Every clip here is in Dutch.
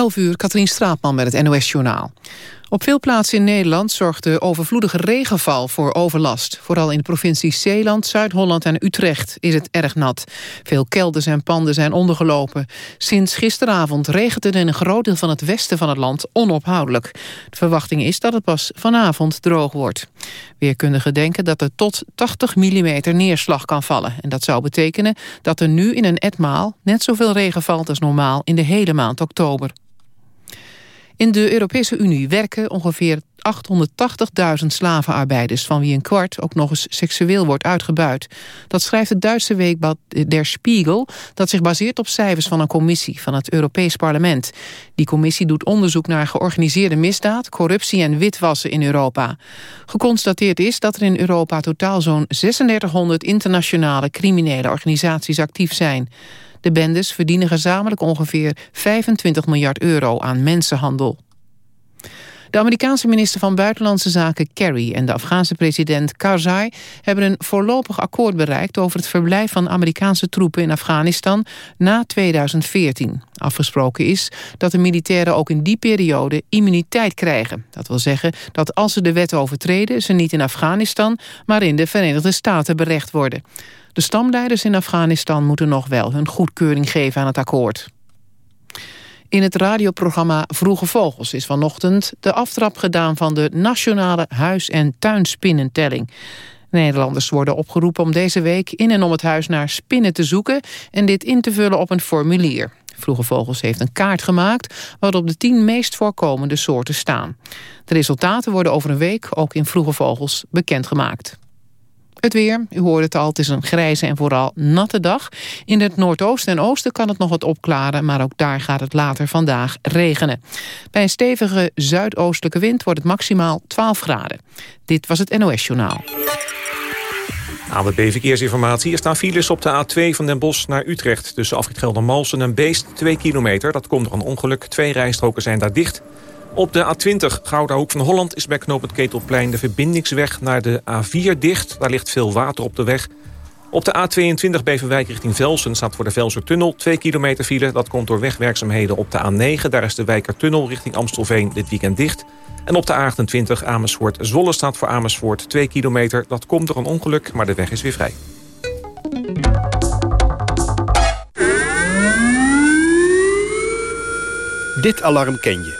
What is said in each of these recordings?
11 uur, Katrien Straatman met het NOS-journaal. Op veel plaatsen in Nederland zorgt de overvloedige regenval voor overlast. Vooral in de provincies Zeeland, Zuid-Holland en Utrecht is het erg nat. Veel kelders en panden zijn ondergelopen. Sinds gisteravond regent het in een groot deel van het westen van het land onophoudelijk. De verwachting is dat het pas vanavond droog wordt. Weerkundigen denken dat er tot 80 mm neerslag kan vallen. En dat zou betekenen dat er nu in een etmaal net zoveel regen valt als normaal in de hele maand oktober. In de Europese Unie werken ongeveer 880.000 slavenarbeiders... van wie een kwart ook nog eens seksueel wordt uitgebuit. Dat schrijft het Duitse weekblad Der Spiegel... dat zich baseert op cijfers van een commissie van het Europees Parlement. Die commissie doet onderzoek naar georganiseerde misdaad... corruptie en witwassen in Europa. Geconstateerd is dat er in Europa totaal zo'n 3600 internationale criminele organisaties actief zijn... De bendes verdienen gezamenlijk ongeveer 25 miljard euro aan mensenhandel. De Amerikaanse minister van Buitenlandse Zaken Kerry en de Afghaanse president Karzai hebben een voorlopig akkoord bereikt over het verblijf van Amerikaanse troepen in Afghanistan na 2014. Afgesproken is dat de militairen ook in die periode immuniteit krijgen. Dat wil zeggen dat als ze de wet overtreden ze niet in Afghanistan, maar in de Verenigde Staten berecht worden. De stamleiders in Afghanistan moeten nog wel hun goedkeuring geven aan het akkoord. In het radioprogramma Vroege Vogels is vanochtend de aftrap gedaan van de nationale huis- en tuinspinnentelling. Nederlanders worden opgeroepen om deze week in en om het huis naar spinnen te zoeken en dit in te vullen op een formulier. Vroege Vogels heeft een kaart gemaakt waarop de tien meest voorkomende soorten staan. De resultaten worden over een week ook in Vroege Vogels bekendgemaakt. Het weer, u hoorde het al, het is een grijze en vooral natte dag. In het noordoosten en oosten kan het nog wat opklaren... maar ook daar gaat het later vandaag regenen. Bij een stevige zuidoostelijke wind wordt het maximaal 12 graden. Dit was het NOS Journaal. AWB Verkeersinformatie. Er staan files op de A2 van Den Bosch naar Utrecht... tussen Afrit Geldermalsen en Beest, 2 kilometer. Dat komt door een ongeluk. Twee rijstroken zijn daar dicht... Op de A20 Gouda Hoek van Holland is bij knooppunt Ketelplein de verbindingsweg naar de A4 dicht. Daar ligt veel water op de weg. Op de A22 Beverwijk richting Velsen staat voor de Velsertunnel 2 kilometer file. Dat komt door wegwerkzaamheden op de A9. Daar is de Wijkertunnel richting Amstelveen dit weekend dicht. En op de A28 Amersfoort-Zwolle staat voor Amersfoort 2 kilometer. Dat komt door een ongeluk, maar de weg is weer vrij. Dit alarm ken je.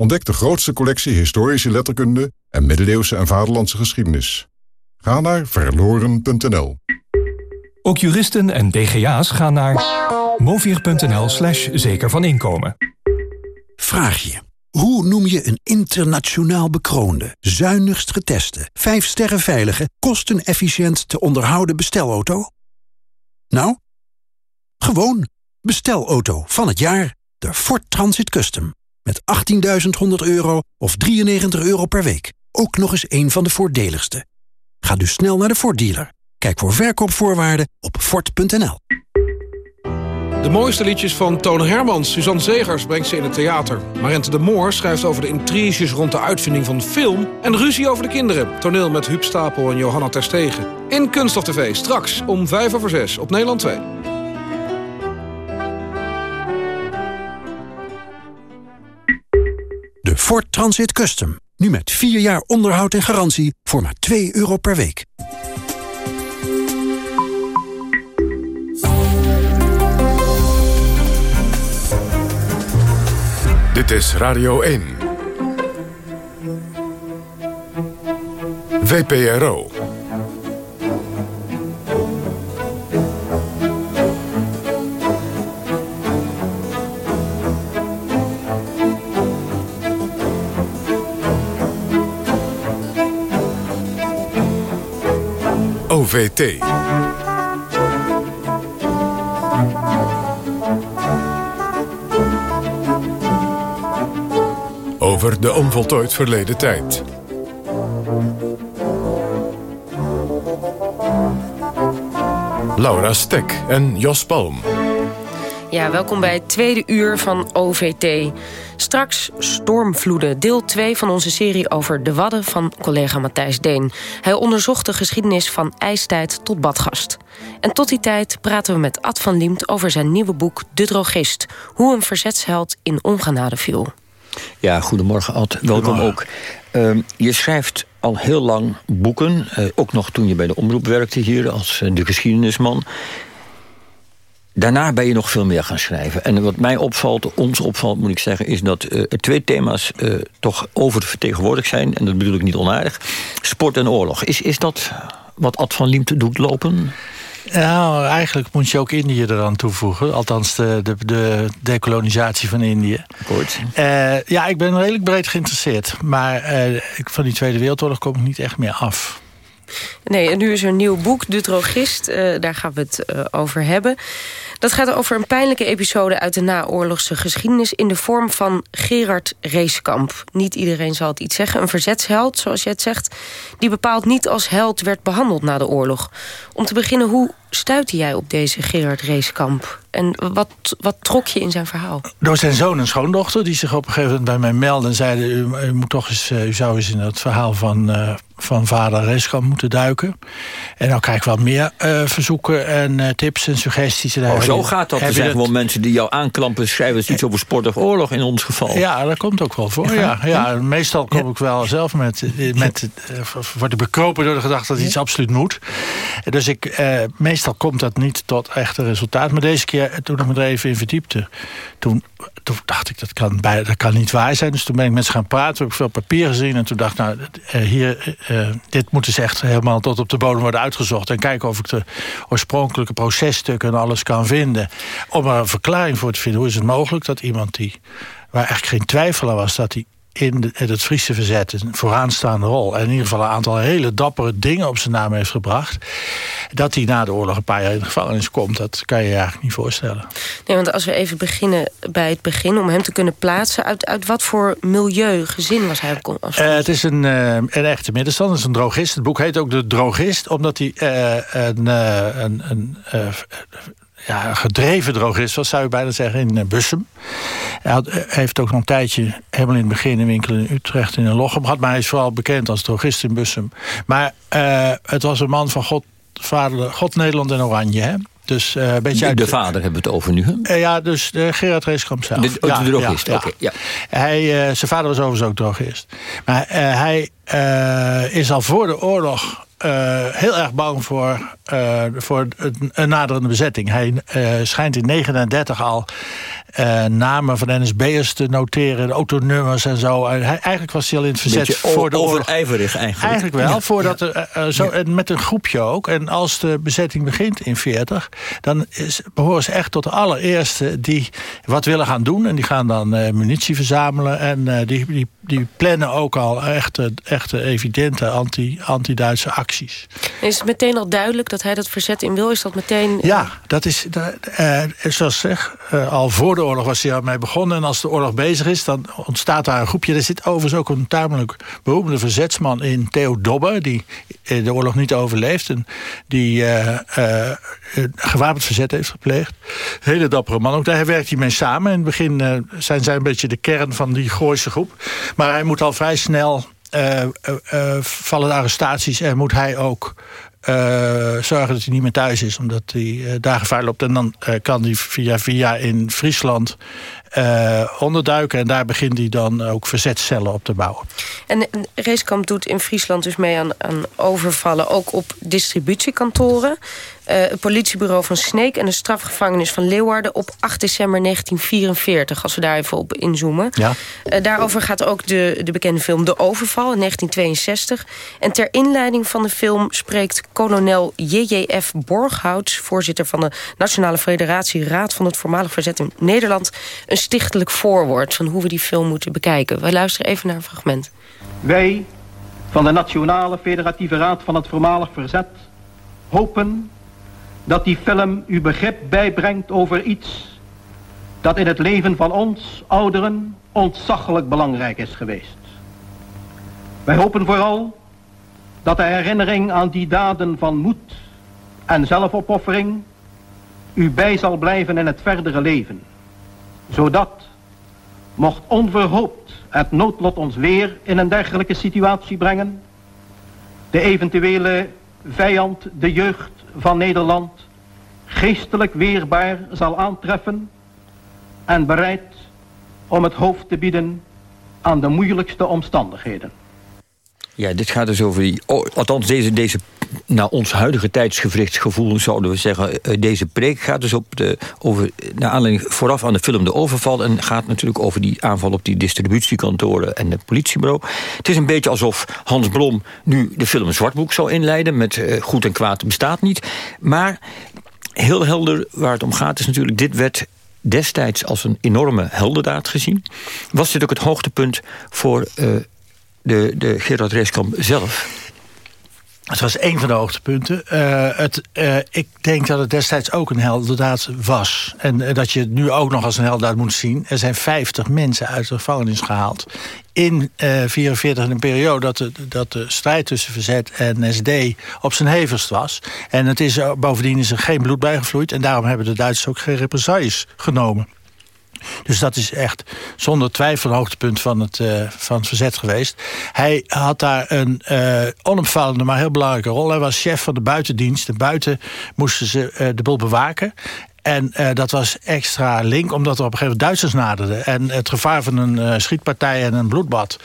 Ontdek de grootste collectie historische letterkunde en middeleeuwse en vaderlandse geschiedenis. Ga naar verloren.nl. Ook juristen en DGA's gaan naar movier.nl slash zeker van inkomen. Vraag je. Hoe noem je een internationaal bekroonde, zuinigst geteste, 5 sterren veilige, kostenefficiënt te onderhouden bestelauto? Nou, gewoon bestelauto van het jaar, de Ford Transit Custom met 18.100 euro of 93 euro per week. Ook nog eens een van de voordeligste. Ga dus snel naar de Ford dealer. Kijk voor verkoopvoorwaarden op Ford.nl. De mooiste liedjes van Toner Hermans. Suzanne Zegers brengt ze in het theater. Marente de Moor schrijft over de intriges rond de uitvinding van film... en ruzie over de kinderen. Toneel met Huub Stapel en Johanna Terstegen. In Kunststof TV, straks om 5 over 6 op Nederland 2. De Ford Transit Custom. Nu met 4 jaar onderhoud en garantie voor maar 2 euro per week. Dit is Radio 1. VPRO. OVT. Over de onvoltooid verleden tijd. Laura Stek en Jos Palm. Ja, welkom bij het tweede uur van OVT. Straks stormvloeden, deel 2 van onze serie over de Wadden van collega Matthijs Deen. Hij onderzocht de geschiedenis van ijstijd tot badgast. En tot die tijd praten we met Ad van Liemt over zijn nieuwe boek De Drogist. Hoe een verzetsheld in ongenade viel. Ja, goedemorgen Ad. Welkom ook. Uh, je schrijft al heel lang boeken. Uh, ook nog toen je bij de omroep werkte hier als uh, de geschiedenisman. Daarna ben je nog veel meer gaan schrijven. En wat mij opvalt, ons opvalt moet ik zeggen... is dat uh, er twee thema's toch oververtegenwoordigd zijn. En dat bedoel ik niet onaardig. Sport en oorlog. Is, is dat wat Ad van Liemt doet lopen? Nou, eigenlijk moet je ook Indië eraan toevoegen. Althans, de, de, de decolonisatie van Indië. Kort. Uh, ja, ik ben redelijk breed geïnteresseerd. Maar uh, van die Tweede Wereldoorlog kom ik niet echt meer af. Nee, en nu is er een nieuw boek, De Drogist. Uh, daar gaan we het over hebben. Dat gaat over een pijnlijke episode uit de naoorlogse geschiedenis... in de vorm van Gerard Reeskamp. Niet iedereen zal het iets zeggen. Een verzetsheld, zoals je het zegt... die bepaald niet als held werd behandeld na de oorlog. Om te beginnen, hoe stuitte jij op deze Gerard Reeskamp? En wat, wat trok je in zijn verhaal? Door zijn zoon en schoondochter, die zich op een gegeven moment bij mij melden... en zeiden, u, u, moet toch eens, u zou eens in het verhaal van, uh, van vader Reeskamp moeten duiken. En dan krijg ik wat meer uh, verzoeken en uh, tips en suggesties. En oh, zo gaat dat. Er zijn gewoon mensen die jou aanklampen... schrijven iets over sport of oorlog in ons geval. Ja, dat komt ook wel voor. Ja, ja, meestal kom ja. ik wel zelf met... met word ik bekropen door de gedachte dat iets absoluut moet. Dus ik, meestal komt dat niet tot echte resultaat. Maar deze keer, toen ik me er even in verdiepte... toen, toen dacht ik, dat kan, bij, kan niet waar zijn. Dus toen ben ik met ze gaan praten, heb ik veel papier gezien... en toen dacht ik, nou, hier, uh, dit moet dus echt helemaal tot op de bodem worden uitgezocht... en kijken of ik de oorspronkelijke processtukken en alles kan vinden... om er een verklaring voor te vinden. Hoe is het mogelijk dat iemand die... waar eigenlijk geen twijfel aan was dat hij in, het Friese verzet een vooraanstaande rol... en in ieder geval een aantal hele dappere dingen op zijn naam heeft gebracht... dat hij na de oorlog een paar jaar in de gevangenis komt... dat kan je je eigenlijk niet voorstellen. Nee, want als we even beginnen bij het begin... om hem te kunnen plaatsen, uit, uit wat voor milieu, gezin was hij? Uh, het is een, uh, een echte middenstand, het is een drogist. Het boek heet ook De Drogist, omdat hij uh, een... een, een ja, gedreven drogist was, zou je bijna zeggen, in Bussum. Hij had, heeft ook nog een tijdje helemaal in het begin een winkel in Utrecht in een Lochem gehad. Maar hij is vooral bekend als drogist in Bussum. Maar uh, het was een man van God, vader, God Nederland en Oranje, hè? Dus, uh, een beetje de, uit, de vader hebben we het over nu, hè? Uh, ja, dus uh, Gerard Reeskamp zelf. De, oh, ja, de drogist, ja, oké. Ja. Hij, zijn vader was overigens ook drogist. Maar hij is al voor de oorlog uh, heel erg bang voor, uh, voor een naderende bezetting. Hij uh, schijnt in 1939 al namen van NSB'ers te noteren, autonummers en zo. Hij, eigenlijk was hij al in het verzet voor de oorlog. Overijverig eigenlijk. Eigenlijk wel, ja. voordat er, zo, en met een groepje ook. En als de bezetting begint in 40, dan is, behoren ze echt tot de allereerste die wat willen gaan doen. En die gaan dan munitie verzamelen en die, die, die plannen ook al echte, echte evidente anti, anti-Duitse acties. Is het meteen al duidelijk dat hij dat verzet in wil? Is dat meteen... Ja, dat is, uh, zoals ik zeg, uh, al voor de oorlog was hij ermee begonnen. En als de oorlog bezig is, dan ontstaat daar een groepje. Er zit overigens ook een tamelijk beroemde verzetsman in, Theo Dobbe... die de oorlog niet overleeft en die uh, gewapend verzet heeft gepleegd. Hele dappere man. Ook daar werkt hij mee samen. In het begin zijn zij een beetje de kern van die Gooise groep. Maar hij moet al vrij snel vallen de arrestaties en moet hij ook zorgen dat hij niet meer thuis is, omdat hij daar gevaar loopt. En dan kan hij via via in Friesland onderduiken. En daar begint hij dan ook verzetcellen op te bouwen. En Reeskamp doet in Friesland dus mee aan, aan overvallen... ook op distributiekantoren. Uh, het politiebureau van Sneek en de strafgevangenis van Leeuwarden... op 8 december 1944, als we daar even op inzoomen. Ja. Uh, daarover gaat ook de, de bekende film De Overval in 1962. En ter inleiding van de film spreekt kolonel J.J.F. Borghouts... voorzitter van de Nationale Federatie Raad van het Voormalig Verzet in Nederland... een stichtelijk voorwoord van hoe we die film moeten bekijken. We luisteren even naar een fragment. Wij van de Nationale Federatieve Raad van het Voormalig Verzet hopen dat die film u begrip bijbrengt over iets dat in het leven van ons ouderen ontzaglijk belangrijk is geweest. Wij hopen vooral dat de herinnering aan die daden van moed en zelfopoffering u bij zal blijven in het verdere leven, zodat, mocht onverhoopt het noodlot ons weer in een dergelijke situatie brengen, de eventuele vijand, de jeugd van Nederland, geestelijk weerbaar zal aantreffen en bereid om het hoofd te bieden aan de moeilijkste omstandigheden. Ja, dit gaat dus over die... althans, deze, deze naar ons huidige tijdsgewrichtsgevoel zouden we zeggen... Eh, deze preek gaat dus op de, over, naar aanleiding vooraf aan de film De Overval... en gaat natuurlijk over die aanval op die distributiekantoren en het politiebureau. Het is een beetje alsof Hans Blom nu de film Zwartboek zou inleiden... met uh, goed en kwaad bestaat niet. Maar heel helder waar het om gaat is natuurlijk... dit werd destijds als een enorme heldendaad gezien. Was dit ook het hoogtepunt voor uh, de, de Gerard Reeskamp zelf? Het was een van de hoogtepunten. Uh, het, uh, ik denk dat het destijds ook een heldendaad was. En uh, dat je het nu ook nog als een heldendaad moet zien. Er zijn 50 mensen uit de gevangenis gehaald. In 1944, in een periode dat de, dat de strijd tussen verzet en SD op zijn hevigst was. En het is, bovendien is er geen bloed bijgevloeid. En daarom hebben de Duitsers ook geen represailles genomen. Dus dat is echt zonder twijfel een hoogtepunt van het, uh, van het verzet geweest. Hij had daar een uh, onopvallende, maar heel belangrijke rol. Hij was chef van de buitendienst. buiten moesten ze uh, de boel bewaken. En uh, dat was extra link, omdat er op een gegeven moment Duitsers naderden. En het gevaar van een uh, schietpartij en een bloedbad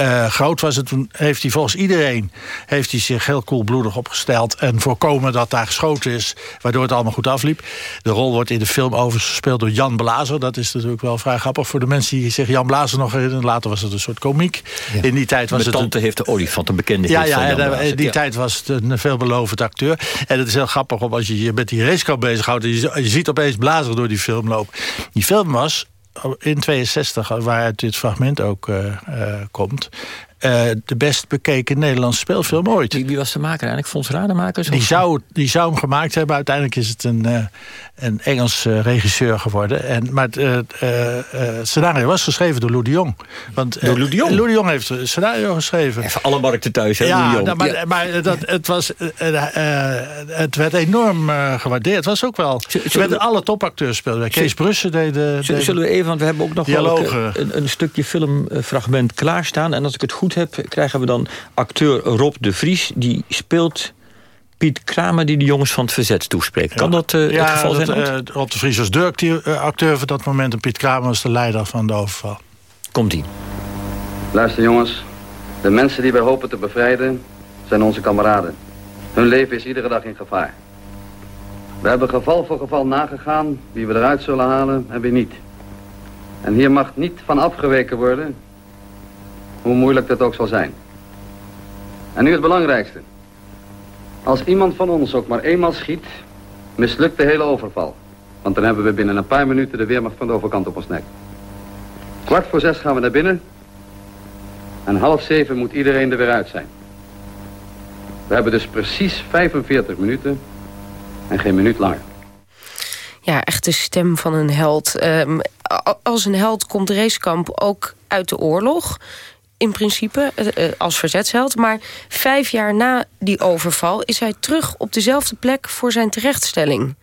uh, groot was. Het, toen heeft hij volgens iedereen heeft hij zich heel koelbloedig opgesteld... en voorkomen dat daar geschoten is, waardoor het allemaal goed afliep. De rol wordt in de film overigens gespeeld door Jan Blazer. Dat is natuurlijk wel vrij grappig voor de mensen die zich Jan Blazer nog herinneren. Later was het een soort komiek. Ja. In die tijd was Mijn het tante heeft de olifant, een bekende ja, ja, van Blazer. in die Ja. tijd was het een veelbelovend acteur. En het is heel grappig, om als je je met die racecar bezighoudt... en je, je ziet opeens Blazer door die film lopen. Die film was in 62, waaruit dit fragment ook uh, uh, komt... Uh, de best bekeken Nederlandse speelfilm ooit. Wie, wie was de maker eigenlijk? Fons Rademakers? Die zou, die zou hem gemaakt hebben. Uiteindelijk is het een, uh, een Engels uh, regisseur geworden. En, maar het scenario was geschreven door Lou de Jong. Want, door Lou de Jong? Lou de Jong heeft het scenario geschreven. Even alle markten thuis, hè, ja, Lou de Jong. Nou, maar, ja. maar dat, het, was, het werd enorm gewaardeerd. Het was ook wel... Zullen we, alle topacteurs speelden. Kees Brussen deed de... Zullen, zullen we even, want we hebben ook nog wel een, een stukje filmfragment klaarstaan. En als ik het goed heb, krijgen we dan acteur Rob de Vries. Die speelt Piet Kramer die de jongens van het verzet toespreekt. Kan ja. dat uh, ja, het geval dat, zijn? Uh, Rob de Vries was de acteur van dat moment... en Piet Kramer was de leider van de overval. Komt-ie. Luister jongens. De mensen die wij hopen te bevrijden... zijn onze kameraden. Hun leven is iedere dag in gevaar. We hebben geval voor geval nagegaan... wie we eruit zullen halen en wie niet. En hier mag niet van afgeweken worden... hoe moeilijk dat ook zal zijn. En nu het belangrijkste. Als iemand van ons ook maar eenmaal schiet, mislukt de hele overval. Want dan hebben we binnen een paar minuten de weermacht van de overkant op ons nek. Kwart voor zes gaan we naar binnen. En half zeven moet iedereen er weer uit zijn. We hebben dus precies 45 minuten en geen minuut langer. Ja, echt de stem van een held. Um, als een held komt Reeskamp ook uit de oorlog in principe uh, als verzetsheld. Maar vijf jaar na die overval is hij terug op dezelfde plek voor zijn terechtstelling.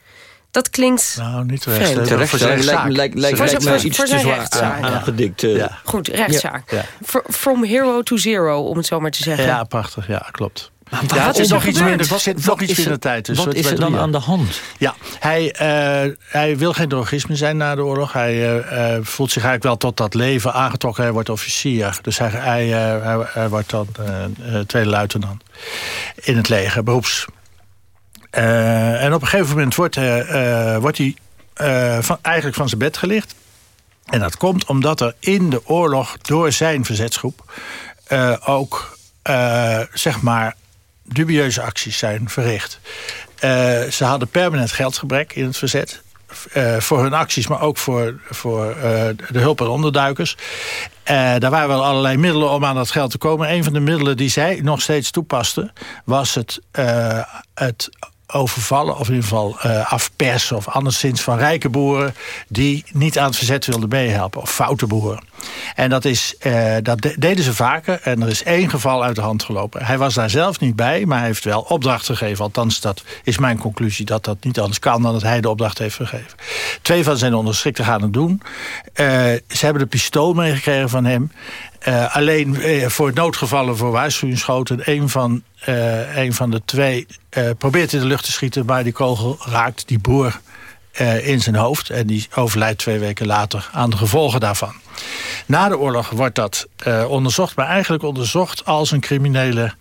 Dat klinkt Nou, niet vreemd. terechtstelling. Lijkt, lijkt, lijkt, voor lijkt zijn, me voor, iets voor te zijn zwaar rechtszaak. aangedikt. Uh, ja. Goed, rechtszaak. Ja. From hero to zero, om het zo maar te zeggen. Ja, prachtig. Ja, klopt. Ja, het is nog iets minder, Wat- zit wat nog iets is er- minder tijd. Dus wat is er dan aan de hand? Ja, hij, eh, hij wil geen drogisme zijn na de oorlog. Hij eh, eh, voelt zich eigenlijk wel tot dat leven aangetrokken. Hij wordt officier. Dus hij, hij, hij, hij wordt dan tweede luitenant in het leger, beroeps. En op een gegeven moment wordt, hij, wordt hij van, eigenlijk van zijn bed gelicht. En dat komt omdat er in de oorlog door zijn verzetsgroep... ook, zeg maar, dubieuze acties zijn verricht. Eh, ze hadden permanent geldgebrek in het verzet. eh, voor hun acties, maar ook voor, voor eh, de hulp aan onderduikers. Daar waren wel allerlei middelen om aan dat geld te komen. Een van de middelen die zij nog steeds toepasten... was het, het overvallen of in ieder geval afpersen... of anderszins van rijke boeren die niet aan het verzet wilden meehelpen. Of foute boeren. En dat, is, eh, dat de- deden ze vaker. En er is één geval uit de hand gelopen. Hij was daar zelf niet bij, maar hij heeft wel opdracht gegeven. Althans, dat is mijn conclusie dat dat niet anders kan... dan dat hij de opdracht heeft gegeven. Twee van zijn onderschikten gaan het doen. Eh, ze hebben de pistool meegekregen van hem... Eh, alleen eh, voor noodgevallen voor waarschuwingsschoten. Een van, eh, een van de twee probeert in de lucht te schieten... maar die kogel raakt die boer in zijn hoofd. En die overlijdt twee weken later aan de gevolgen daarvan. Na de oorlog wordt dat eh, onderzocht, maar eigenlijk onderzocht als een criminele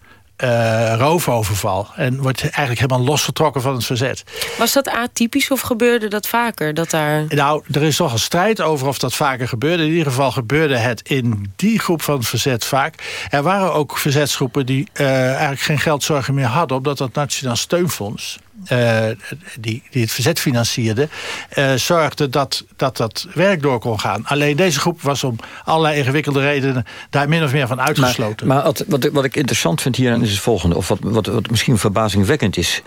eh, roofoverval. En wordt eigenlijk helemaal losgetrokken van het verzet. Was dat atypisch of gebeurde dat vaker? Dat daar... Nou, er is toch een strijd over of dat vaker gebeurde. In ieder geval gebeurde het in die groep van het verzet vaak. Er waren ook verzetsgroepen die eh, eigenlijk geen geldzorgen meer hadden... omdat dat Nationaal Steunfonds... eh, die, die het verzet financierde... eh, zorgde dat, dat dat werk door kon gaan. Alleen deze groep was om allerlei ingewikkelde redenen... daar min of meer van uitgesloten. Maar, maar wat, wat, ik- wat ik interessant vind hieraan is het volgende... of wat, wat, wat misschien verbazingwekkend is...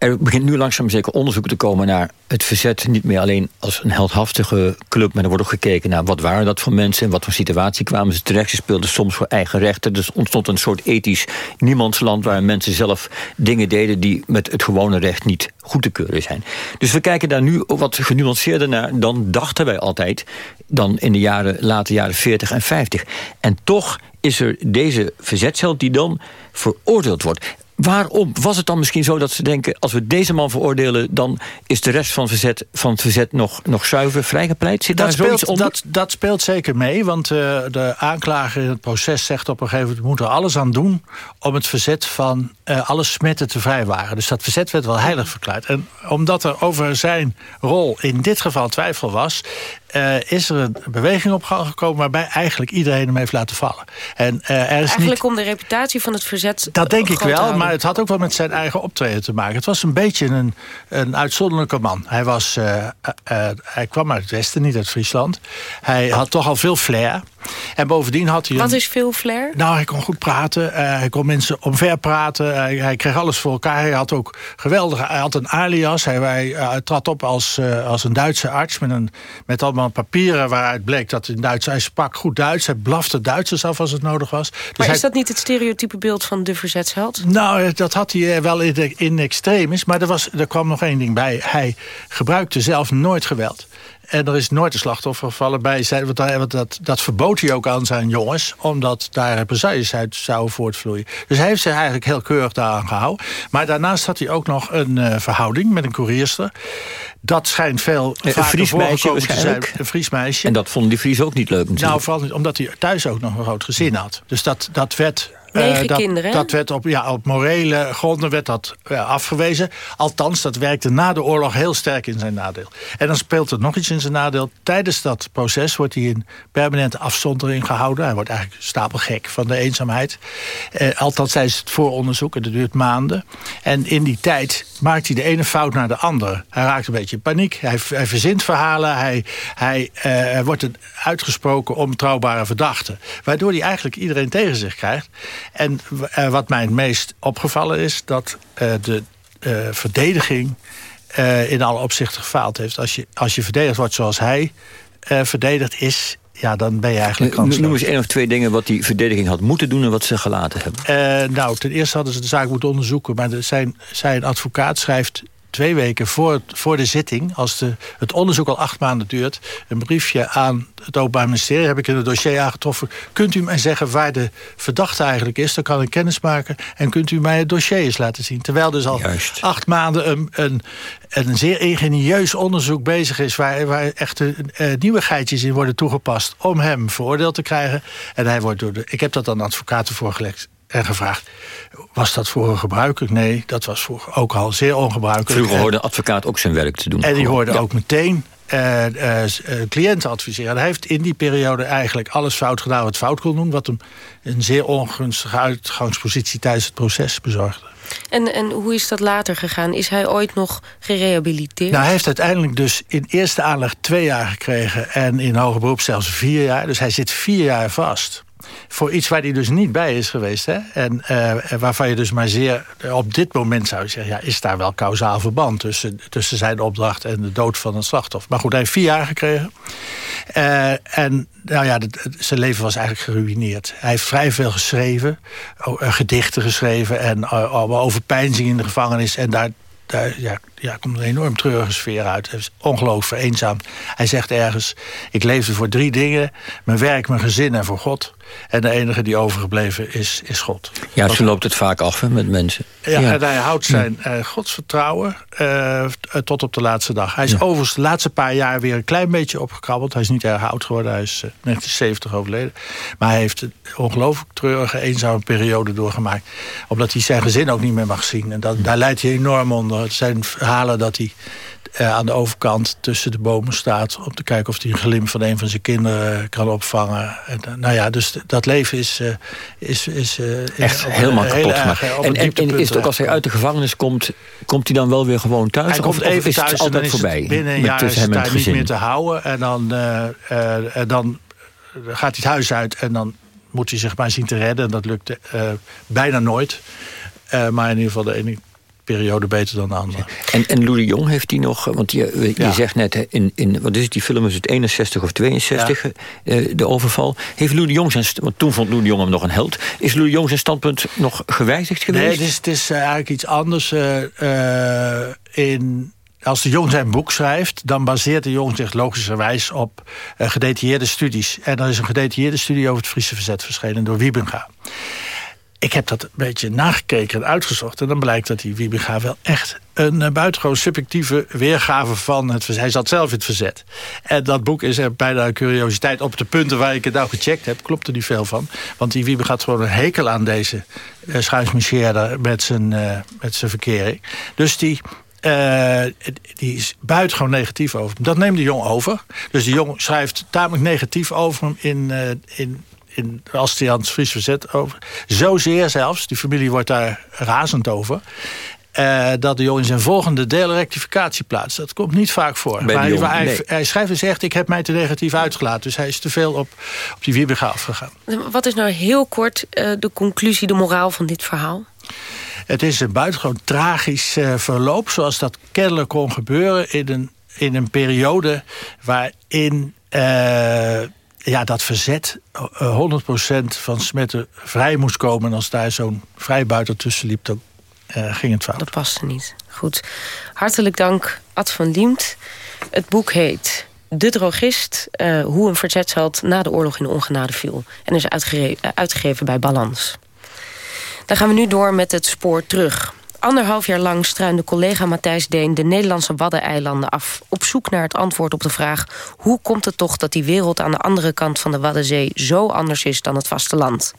Er begint nu langzaam zeker onderzoek te komen naar het verzet. Niet meer alleen als een heldhaftige club. Maar er wordt ook gekeken naar wat waren dat voor mensen. In wat voor situatie kwamen ze terecht. Ze speelden soms voor eigen rechten. Dus ontstond een soort ethisch niemandsland. Waar mensen zelf dingen deden die met het gewone recht niet goed te keuren zijn. Dus we kijken daar nu wat genuanceerder naar. Dan dachten wij altijd. Dan in de jaren, late jaren 40 en 50. En toch is er deze verzetsheld die dan veroordeeld wordt. Waarom was het dan misschien zo dat ze denken... als we deze man veroordelen... dan is de rest van, verzet, van het verzet nog, nog zuiver vrijgepleit? Zit Dat daar speelt, onder? dat, dat speelt zeker mee, want eh, de aanklager in het proces zegt op een gegeven moment... we moeten er alles aan doen om het verzet van eh, alle smetten te vrijwaren. Dus dat verzet werd wel heilig verklaard. En omdat er over zijn rol in dit geval twijfel was... eh, is er een beweging op gang gekomen waarbij eigenlijk iedereen hem heeft laten vallen. En eh, er is Eigenlijk niet... om de reputatie van het verzet Dat denk ik wel, maar het had ook wel met zijn eigen optreden te maken. Het was een beetje een, een uitzonderlijke man. Hij, was, eh, hij kwam uit het westen, niet uit Friesland. Hij had toch al veel flair. En bovendien had hij... Wat een- is veel flair? nou, hij kon goed praten. eh, hij kon mensen omver praten. Hij, hij kreeg alles voor elkaar. Hij had ook geweldig... Hij had een alias. Hij, hij, eh, trad op als, eh, als een Duitse arts... Met, een, met allemaal papieren waaruit bleek dat in Duits... Hij sprak goed Duits. Hij blafte Duitsers af als het nodig was. Dus Maar is dat niet het stereotype beeld van de verzetsheld? nou, eh, dat had hij eh, wel in, in extremis. Maar er, was, er kwam nog één ding bij. Hij gebruikte zelf nooit geweld. En er is nooit een slachtoffer gevallen bij zijn. Want dat, dat verbood hij ook aan zijn jongens. Omdat daar represailles uit zouden voortvloeien. Dus hij heeft zich eigenlijk heel keurig daaraan gehouden. Maar daarnaast had hij ook nog een eh, verhouding met een koerierster. Dat schijnt veel Een Fries meisje te zijn. Een Fries meisje. En dat vonden die Friesen ook niet leuk natuurlijk. Nou, vooral niet, omdat hij thuis ook nog een groot gezin had. Dus dat, dat werd... eh, Negen dat, kinderen? Dat werd op, ja, op morele gronden werd dat ja, afgewezen. Althans, dat werkte na de oorlog heel sterk in zijn nadeel. En dan speelt er nog iets in zijn nadeel. Tijdens dat proces wordt hij in permanente afzondering gehouden. Hij wordt eigenlijk stapelgek van de eenzaamheid. Eh, althans tijdens het vooronderzoek. En dat duurt maanden. En in die tijd maakt hij de ene fout naar de andere. Hij raakt een beetje in paniek. Hij, hij verzint verhalen. Hij, hij eh, wordt een uitgesproken onbetrouwbare verdachte. Waardoor hij eigenlijk iedereen tegen zich krijgt. En eh, wat mij het meest opgevallen is... dat eh, de eh, verdediging in alle opzichten gefaald heeft. Als je, als je verdedigd wordt zoals hij verdedigd is... Ja, dan ben je eigenlijk Eh, Noem kansloos. eens één of twee dingen wat die verdediging had moeten doen... en wat ze gelaten hebben. Nou, ten eerste hadden ze de zaak moeten onderzoeken. Maar zijn, zijn advocaat schrijft twee weken voor, voor de zitting... als de, het onderzoek al acht maanden duurt... een briefje aan het Openbaar Ministerie... heb ik in het dossier aangetroffen... kunt u mij zeggen waar de verdachte eigenlijk is? Dan kan ik kennis maken en kunt u mij het dossier eens laten zien. Terwijl dus al acht maanden een, een, een zeer ingenieus onderzoek bezig is... waar, waar echt uh, nieuwigheidjes in worden toegepast... om hem veroordeeld te krijgen. En hij wordt door de... Ik heb dat aan advocaten voorgelegd en gevraagd... was dat vroeger gebruikelijk? Nee, dat was vroeger ook al zeer ongebruikelijk. Vroeger hoorde de advocaat ook zijn werk te doen. En die hoorde ook meteen uh, uh, cliënten adviseren. Hij heeft in die periode eigenlijk alles fout gedaan wat fout kon doen... wat hem een zeer ongunstige uitgangspositie tijdens het proces bezorgde. En, en hoe is dat later gegaan? Is hij ooit nog gerehabiliteerd? Nou, hij heeft uiteindelijk dus in eerste aanleg twee jaar gekregen... en in hoger beroep zelfs vier jaar. Dus hij zit vier jaar vast voor iets waar hij dus niet bij is geweest. Hè? En uh, waarvan je dus maar zeer... Op dit moment zou zeggen, ja, is daar wel kausaal verband... tussen, tussen zijn opdracht en de dood van het slachtoffer. Maar goed, hij heeft vier jaar gekregen. Uh, en nou ja, zijn leven was eigenlijk geruineerd. Hij heeft vrij veel geschreven. Gedichten geschreven en over pijnzing in de gevangenis. En daar, daar ja, ja, komt een enorm treurige sfeer uit. Hij is ongelooflijk vereenzaamd. Hij zegt ergens, ik leefde voor drie dingen. Mijn werk, mijn gezin en voor God. En de enige die overgebleven is, is God. Ja, zo loopt het vaak af hè, met mensen. Ja, en hij houdt zijn uh, godsvertrouwen uh, tot op de laatste dag. Hij is ja. overigens de laatste paar jaar weer een klein beetje opgekrabbeld. Hij is niet erg oud geworden, hij is uh, 1970 overleden. Maar hij heeft een ongelooflijk treurige, eenzame periode doorgemaakt. Omdat hij zijn gezin ook niet meer mag zien. En dat, daar leidt hij enorm onder. Het zijn verhalen dat hij uh, aan de overkant tussen de bomen staat... om te kijken of hij een glim van een van zijn kinderen kan opvangen. En, uh, nou ja, dus dat leven is... Uh, is, is Echt helemaal kapot. En, en, en is het ook als hij uit de gevangenis komt... komt hij dan wel weer gewoon thuis? Hij of, komt even of is thuis het altijd voorbij? Binnen een jaar is het daar niet meer te houden. En dan, dan gaat hij het huis uit en dan moet hij zich maar zien te redden. En dat lukt bijna nooit. maar in ieder geval de ene periode beter dan de andere. En, en Louis Jong heeft hij nog, want je, je ja. zegt net, in, in, wat is het, die film is het 61 of 62, ja. uh, de overval. Heeft Louis de Jong zijn, want toen vond Louis de Jong hem nog een held. Is Louis Jong zijn standpunt nog gewijzigd geweest? Nee, het is, het is eigenlijk iets anders. Uh, in als de Jong zijn boek schrijft... dan baseert de Jong zich logischerwijs op uh, gedetailleerde studies. En er is een gedetailleerde studie over het Friese verzet verschenen door Wiebenga. Ik heb dat een beetje nagekeken en uitgezocht. En dan blijkt dat die Wiebenga wel echt een uh, buitengewoon subjectieve weergave van het verzet. Hij zat zelf in het verzet. En dat boek is er bijna een curiositeit. Op de punten waar ik het nou gecheckt heb, klopt er niet veel van. Want die Wiebe gaat gewoon een hekel aan deze uh, schuinsmarcheerder met zijn, uh, met zijn verkering. Dus die... Uh, die is buitengewoon negatief over hem. Dat neemt de jong over. Dus de jong schrijft tamelijk negatief over hem in, in in, als hij aan het Fries verzet over. Zozeer zelfs, die familie wordt daar razend over. Uh, dat de jongen in zijn volgende deel rectificatie plaatst. Dat komt niet vaak voor. Bij maar jongen, hij, nee. hij, schrijft en zegt, ik heb mij te negatief uitgelaten. Dus hij is te veel op, op die Wiebega afgegaan. Wat is nou heel kort uh, de conclusie, de moraal van dit verhaal? Het is een buitengewoon tragisch uh, verloop. Zoals dat kennelijk kon gebeuren in een, in een periode waarin ja, dat verzet uh, 100% van smetten vrij moest komen. En als daar zo'n vrijbuiter tussen liep, dan uh, ging het fout. Dat paste niet. Goed. Hartelijk dank, Ad van Diemt. Het boek heet De Drogist. Uh, hoe een verzetsheld na de oorlog in de ongenade viel. En is uitgegeven bij Balans. Dan gaan we nu door met het spoor terug. Anderhalf jaar lang struinde collega Matthijs Deen de Nederlandse Waddeneilanden af... op zoek naar het antwoord op de vraag... hoe komt het toch dat die wereld aan de andere kant van de Waddenzee... zo anders is dan het vasteland?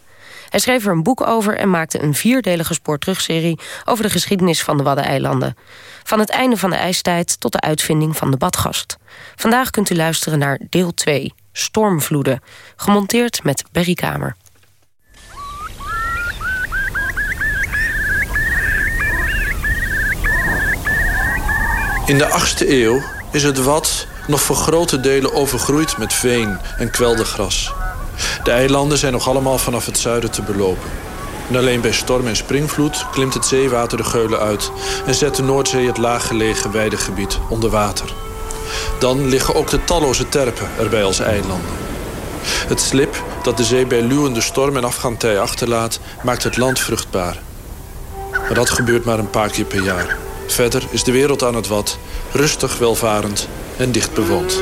Hij schreef er een boek over en maakte een vierdelige spoorterugserie... over de geschiedenis van de Waddeneilanden. Van het einde van de ijstijd tot de uitvinding van de badgast. Vandaag kunt u luisteren naar deel 2, Stormvloeden... gemonteerd met Berry Kamer. In de 8e eeuw is het Wad nog voor grote delen overgroeid met veen en kweldergras. De eilanden zijn nog allemaal vanaf het zuiden te belopen. En alleen bij storm en springvloed klimt het zeewater de geulen uit... en zet de Noordzee het laaggelegen weidegebied onder water. Dan liggen ook de talloze terpen erbij als eilanden. Het slip dat de zee bij luwende storm en afgantij achterlaat... maakt het land vruchtbaar. Maar dat gebeurt maar een paar keer per jaar. Verder is de wereld aan het wat, rustig, welvarend en dicht bewoond.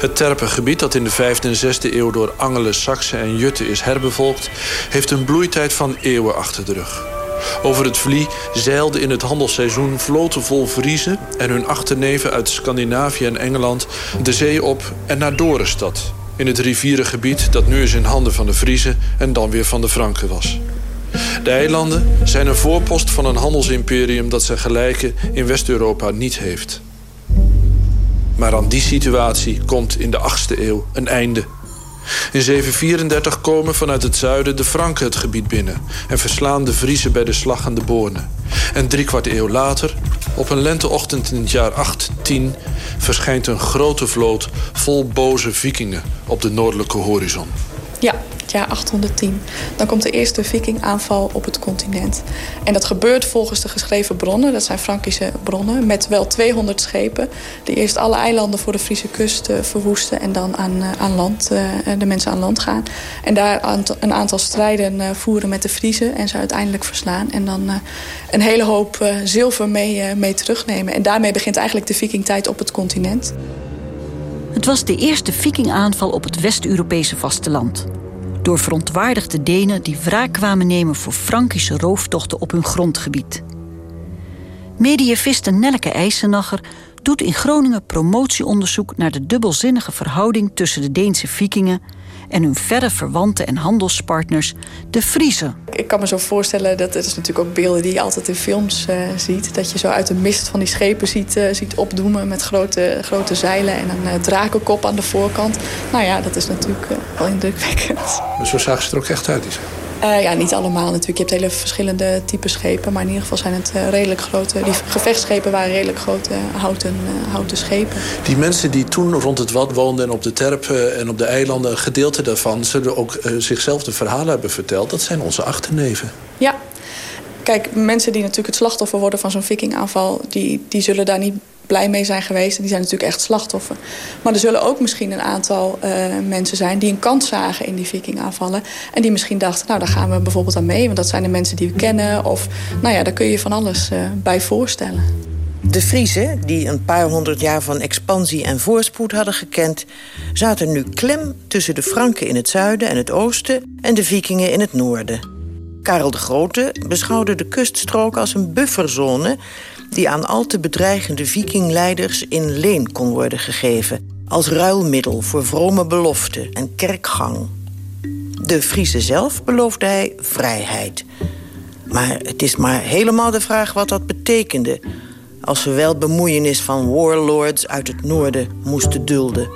Het terpengebied dat in de 5e en 6e eeuw door Angelen, Saksen en Jutten is herbevolkt... heeft een bloeitijd van eeuwen achter de rug. Over het Vlie zeilden in het handelsseizoen vloten vol Vriezen... en hun achterneven uit Scandinavië en Engeland de zee op en naar Dorenstad... in het rivierengebied dat nu eens in handen van de Vriezen en dan weer van de Franken was. De eilanden zijn een voorpost van een handelsimperium... dat zijn gelijke in West-Europa niet heeft. Maar aan die situatie komt in de 8e eeuw een einde. In 734 komen vanuit het zuiden de Franken het gebied binnen... en verslaan de Vriezen bij de slag aan de Borne. En driekwart eeuw later, op een lenteochtend in het jaar 810... verschijnt een grote vloot vol boze vikingen op de noordelijke horizon. Ja, jaar 810. Dan komt de eerste vikingaanval op het continent. En dat gebeurt volgens de geschreven bronnen, dat zijn Frankische bronnen... met wel 200 schepen die eerst alle eilanden voor de Friese kust uh, verwoesten... en dan aan, uh, aan land, uh, de mensen aan land gaan. En daar een aantal strijden voeren met de Friese en ze uiteindelijk verslaan. En dan een hele hoop zilver mee, mee terugnemen. En daarmee begint eigenlijk de vikingtijd op het continent. Het was de eerste vikingaanval op het West-Europese vasteland. Door verontwaardigde Denen die wraak kwamen nemen voor Frankische rooftochten op hun grondgebied. Medieviste Nelke IJsenacher doet in Groningen promotieonderzoek naar de dubbelzinnige verhouding tussen de Deense vikingen en hun verre verwanten en handelspartners, de Friezen. Ik kan me zo voorstellen, dat het is natuurlijk ook beelden die je altijd in films uh, ziet... dat je zo uit de mist van die schepen ziet, uh, ziet opdoemen met grote, grote zeilen... en een uh, drakenkop aan de voorkant. Nou ja, dat is natuurlijk wel indrukwekkend. Zo zagen ze er ook echt uit, die uh, ja, niet allemaal natuurlijk. Je hebt hele verschillende typen schepen. Maar in ieder geval zijn het uh, redelijk grote... Die gevechtsschepen waren redelijk grote houten, uh, houten schepen. Die mensen die toen rond het Wad woonden en op de Terpen en op de eilanden... een gedeelte daarvan zullen ook zichzelf de verhalen hebben verteld. Dat zijn onze achterneven. Ja, Kijk, mensen die natuurlijk het slachtoffer worden van zo'n vikingaanval... Die, die zullen daar niet blij mee zijn geweest. En die zijn natuurlijk echt slachtoffer. Maar er zullen ook misschien een aantal uh, mensen zijn... die een kans zagen in die vikingaanvallen. En die misschien dachten, nou, daar gaan we bijvoorbeeld aan mee. Want dat zijn de mensen die we kennen. Of, nou ja, daar kun je van alles uh, bij voorstellen. De Friezen, die een paar honderd jaar van expansie en voorspoed hadden gekend... zaten nu klem tussen de Franken in het zuiden en het oosten... en de vikingen in het noorden. Karel de Grote beschouwde de kuststrook als een bufferzone... die aan al te bedreigende vikingleiders in leen kon worden gegeven... als ruilmiddel voor vrome beloften en kerkgang. De Friese zelf beloofde hij vrijheid. Maar het is maar helemaal de vraag wat dat betekende... als we wel bemoeienis van warlords uit het noorden moesten dulden.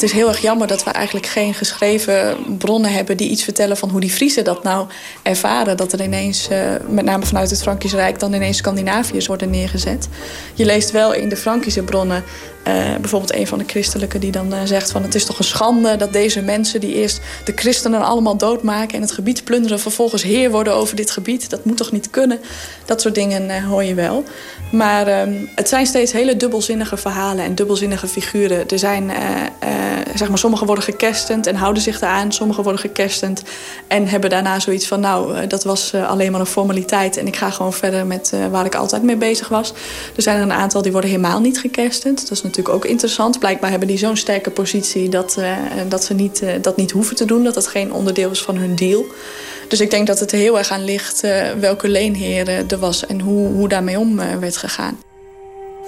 Het is heel erg jammer dat we eigenlijk geen geschreven bronnen hebben... die iets vertellen van hoe die Friesen dat nou ervaren. Dat er ineens, uh, met name vanuit het Frankisch Rijk... dan ineens Scandinaviërs worden neergezet. Je leest wel in de Frankische bronnen uh, bijvoorbeeld een van de christelijke die dan uh, zegt van het is toch een schande dat deze mensen die eerst de christenen allemaal doodmaken en het gebied plunderen vervolgens heer worden over dit gebied. Dat moet toch niet kunnen? Dat soort dingen hoor je wel. Maar ehm, het zijn steeds hele dubbelzinnige verhalen en dubbelzinnige figuren. Er zijn, zeg maar, sommigen worden gekerstend en houden zich eraan. Sommigen worden gekerstend en hebben daarna zoiets van nou, dat was alleen maar een formaliteit en ik ga gewoon verder met waar ik altijd mee bezig was. Er zijn er een aantal die worden helemaal niet gekerstend. Dat is natuurlijk ook interessant. Blijkbaar hebben die zo'n sterke positie dat, dat ze niet, dat niet hoeven te doen. Dat dat geen onderdeel is van hun deal. Dus ik denk dat het er heel erg aan ligt welke leenheer er was en hoe, hoe daarmee om werd gegaan.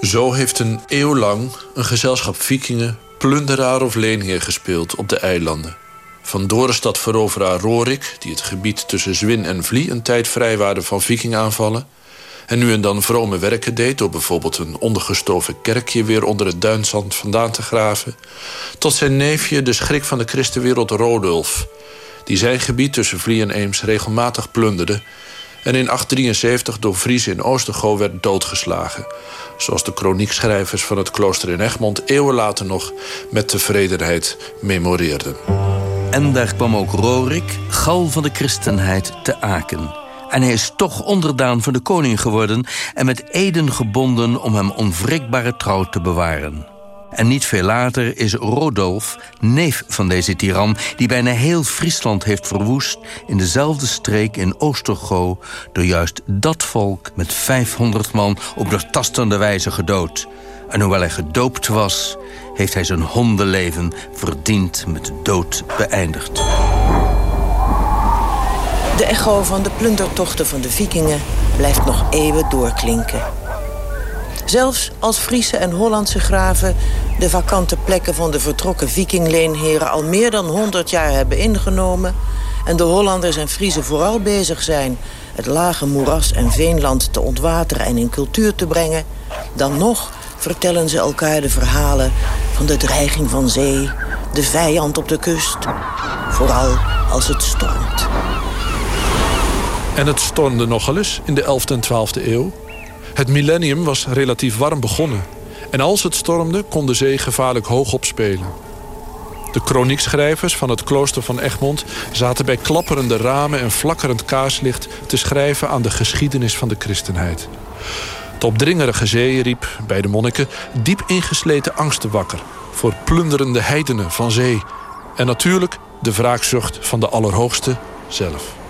Zo heeft een eeuw lang een gezelschap vikingen plunderaar of leenheer gespeeld op de eilanden. Van Dorenstad-veroveraar Rorik, die het gebied tussen Zwin en Vlie een tijd vrij waren van vikingaanvallen en nu en dan vrome werken deed... door bijvoorbeeld een ondergestoven kerkje weer onder het duinzand vandaan te graven... tot zijn neefje, de schrik van de christenwereld Rodulf... die zijn gebied tussen Vlie en Eems regelmatig plunderde... en in 873 door Vriezen in Oostergo werd doodgeslagen... zoals de kroniekschrijvers van het klooster in Egmond... eeuwen later nog met tevredenheid memoreerden. En daar kwam ook Rorik, gal van de christenheid, te Aken... En hij is toch onderdaan van de koning geworden... en met eden gebonden om hem onwrikbare trouw te bewaren. En niet veel later is Rodolf neef van deze tiran... die bijna heel Friesland heeft verwoest... in dezelfde streek in Oostergo... door juist dat volk met 500 man op doortastende wijze gedood. En hoewel hij gedoopt was... heeft hij zijn hondenleven verdiend met dood beëindigd. De echo van de plundertochten van de vikingen blijft nog eeuwen doorklinken. Zelfs als Friese en Hollandse graven de vakante plekken van de vertrokken vikingleenheren al meer dan 100 jaar hebben ingenomen en de Hollanders en Friese vooral bezig zijn het lage moeras en veenland te ontwateren en in cultuur te brengen, dan nog vertellen ze elkaar de verhalen van de dreiging van zee, de vijand op de kust, vooral als het stormt. En het stormde nogal eens in de 11e en 12e eeuw. Het millennium was relatief warm begonnen. En als het stormde, kon de zee gevaarlijk hoog opspelen. De kroniekschrijvers van het klooster van Egmond... zaten bij klapperende ramen en flakkerend kaarslicht... te schrijven aan de geschiedenis van de christenheid. De opdringerige zee riep bij de monniken... diep ingesleten angsten wakker... voor plunderende heidenen van zee... en natuurlijk de wraakzucht van de Allerhoogste zelf.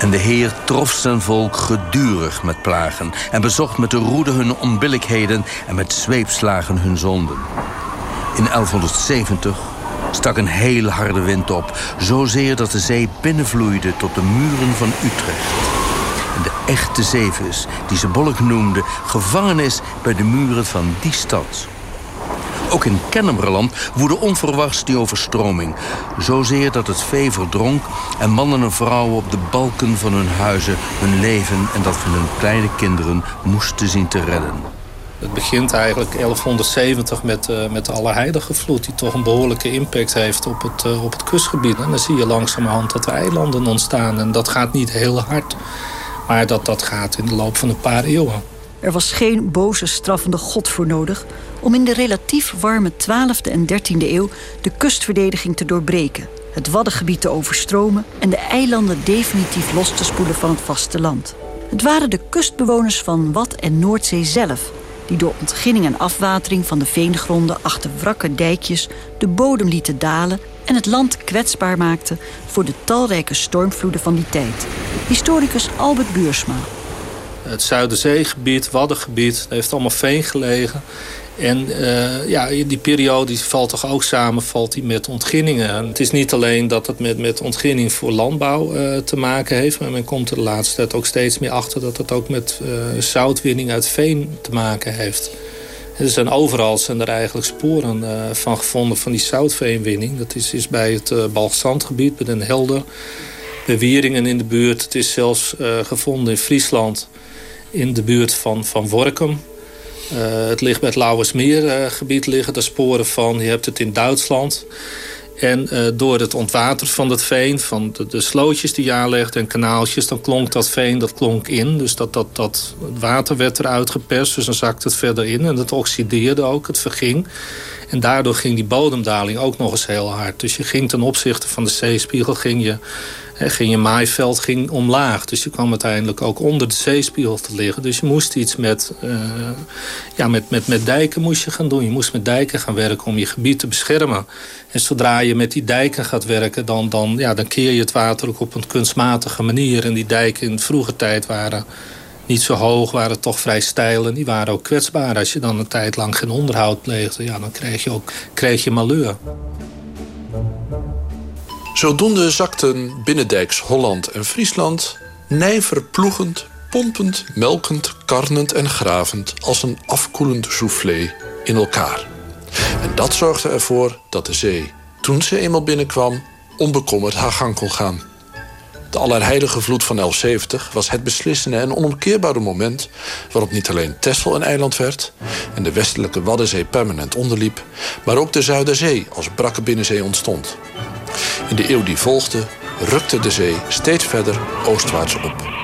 En de Heer trof zijn volk gedurig met plagen... en bezocht met de roede hun onbillijkheden... en met zweepslagen hun zonden. In 1170 stak een heel harde wind op... zozeer dat de zee binnenvloeide tot de muren van Utrecht. En de echte zeevis, die ze Bolk noemde... gevangen is bij de muren van die stad... Ook in Kennemerland woedde onverwachts die overstroming. Zozeer dat het vee verdronk en mannen en vrouwen op de balken van hun huizen hun leven en dat van hun kleine kinderen moesten zien te redden. Het begint eigenlijk 1170 met, uh, met de Allerheilige vloed... die toch een behoorlijke impact heeft op het, uh, op het kustgebied. En dan zie je langzamerhand dat er eilanden ontstaan. En dat gaat niet heel hard. Maar dat, dat gaat in de loop van een paar eeuwen. Er was geen boze, straffende god voor nodig om in de relatief warme 12e en 13e eeuw de kustverdediging te doorbreken, het Waddengebied te overstromen en de eilanden definitief los te spoelen van het vasteland. Het waren de kustbewoners van Wad- en Noordzee zelf die door ontginning en afwatering van de veengronden achter wrakke dijkjes de bodem lieten dalen en het land kwetsbaar maakten voor de talrijke stormvloeden van die tijd. Historicus Albert Buursma. Het Zuiderzeegebied, Waddengebied, heeft allemaal veen gelegen. En uh, ja, die periode valt toch ook samen valt die met ontginningen. En het is niet alleen dat het met, met ontginning voor landbouw uh, te maken heeft... maar men komt er de laatste tijd ook steeds meer achter... dat het ook met uh, zoutwinning uit veen te maken heeft. Er zijn overal zijn er eigenlijk sporen van gevonden van die zoutveenwinning. Dat is, is bij het uh, Balgzandgebied, bij Den Helder... bij Wieringen in de buurt. Het is zelfs gevonden in Friesland in de buurt van, van Workum... Uh, het ligt bij het Lauwersmeergebied uh, liggen de sporen van. Je hebt het in Duitsland. En uh, door het ontwateren van dat veen, van de, slootjes die je aanlegt en kanaaltjes... dan klonk dat veen, dat klonk in. Dus dat, dat, dat water werd eruit geperst, dus dan zakte het verder in. En het oxideerde ook, het verging. En daardoor ging die bodemdaling ook nog eens heel hard. Dus je ging ten opzichte van de zeespiegel... ging je ging je maaiveld ging omlaag. Dus je kwam uiteindelijk ook onder de zeespiegel te liggen. Dus je moest iets met, uh, ja, met, met, met dijken moest je gaan doen. Je moest met dijken gaan werken om je gebied te beschermen. En zodra je met die dijken gaat werken... dan, dan, ja, dan keer je het water ook op een kunstmatige manier. En die dijken in de vroege tijd waren niet zo hoog, waren toch vrij steil. En die waren ook kwetsbaar. Als je dan een tijd lang geen onderhoud pleegde... Ja, dan kreeg je ook kreeg je. Zodoende zakten binnendijks Holland en Friesland... nijver ploegend, pompend, melkend, karnend en gravend... als een afkoelend soufflé in elkaar. En dat zorgde ervoor dat de zee, toen ze eenmaal binnenkwam... onbekommerd haar gang kon gaan. De Allerheilige Vloed van 1170 was het beslissende en onomkeerbare moment... waarop niet alleen Texel een eiland werd... en de westelijke Waddenzee permanent onderliep... maar ook de Zuiderzee als brakke binnenzee ontstond. In de eeuw die volgde rukte de zee steeds verder oostwaarts op.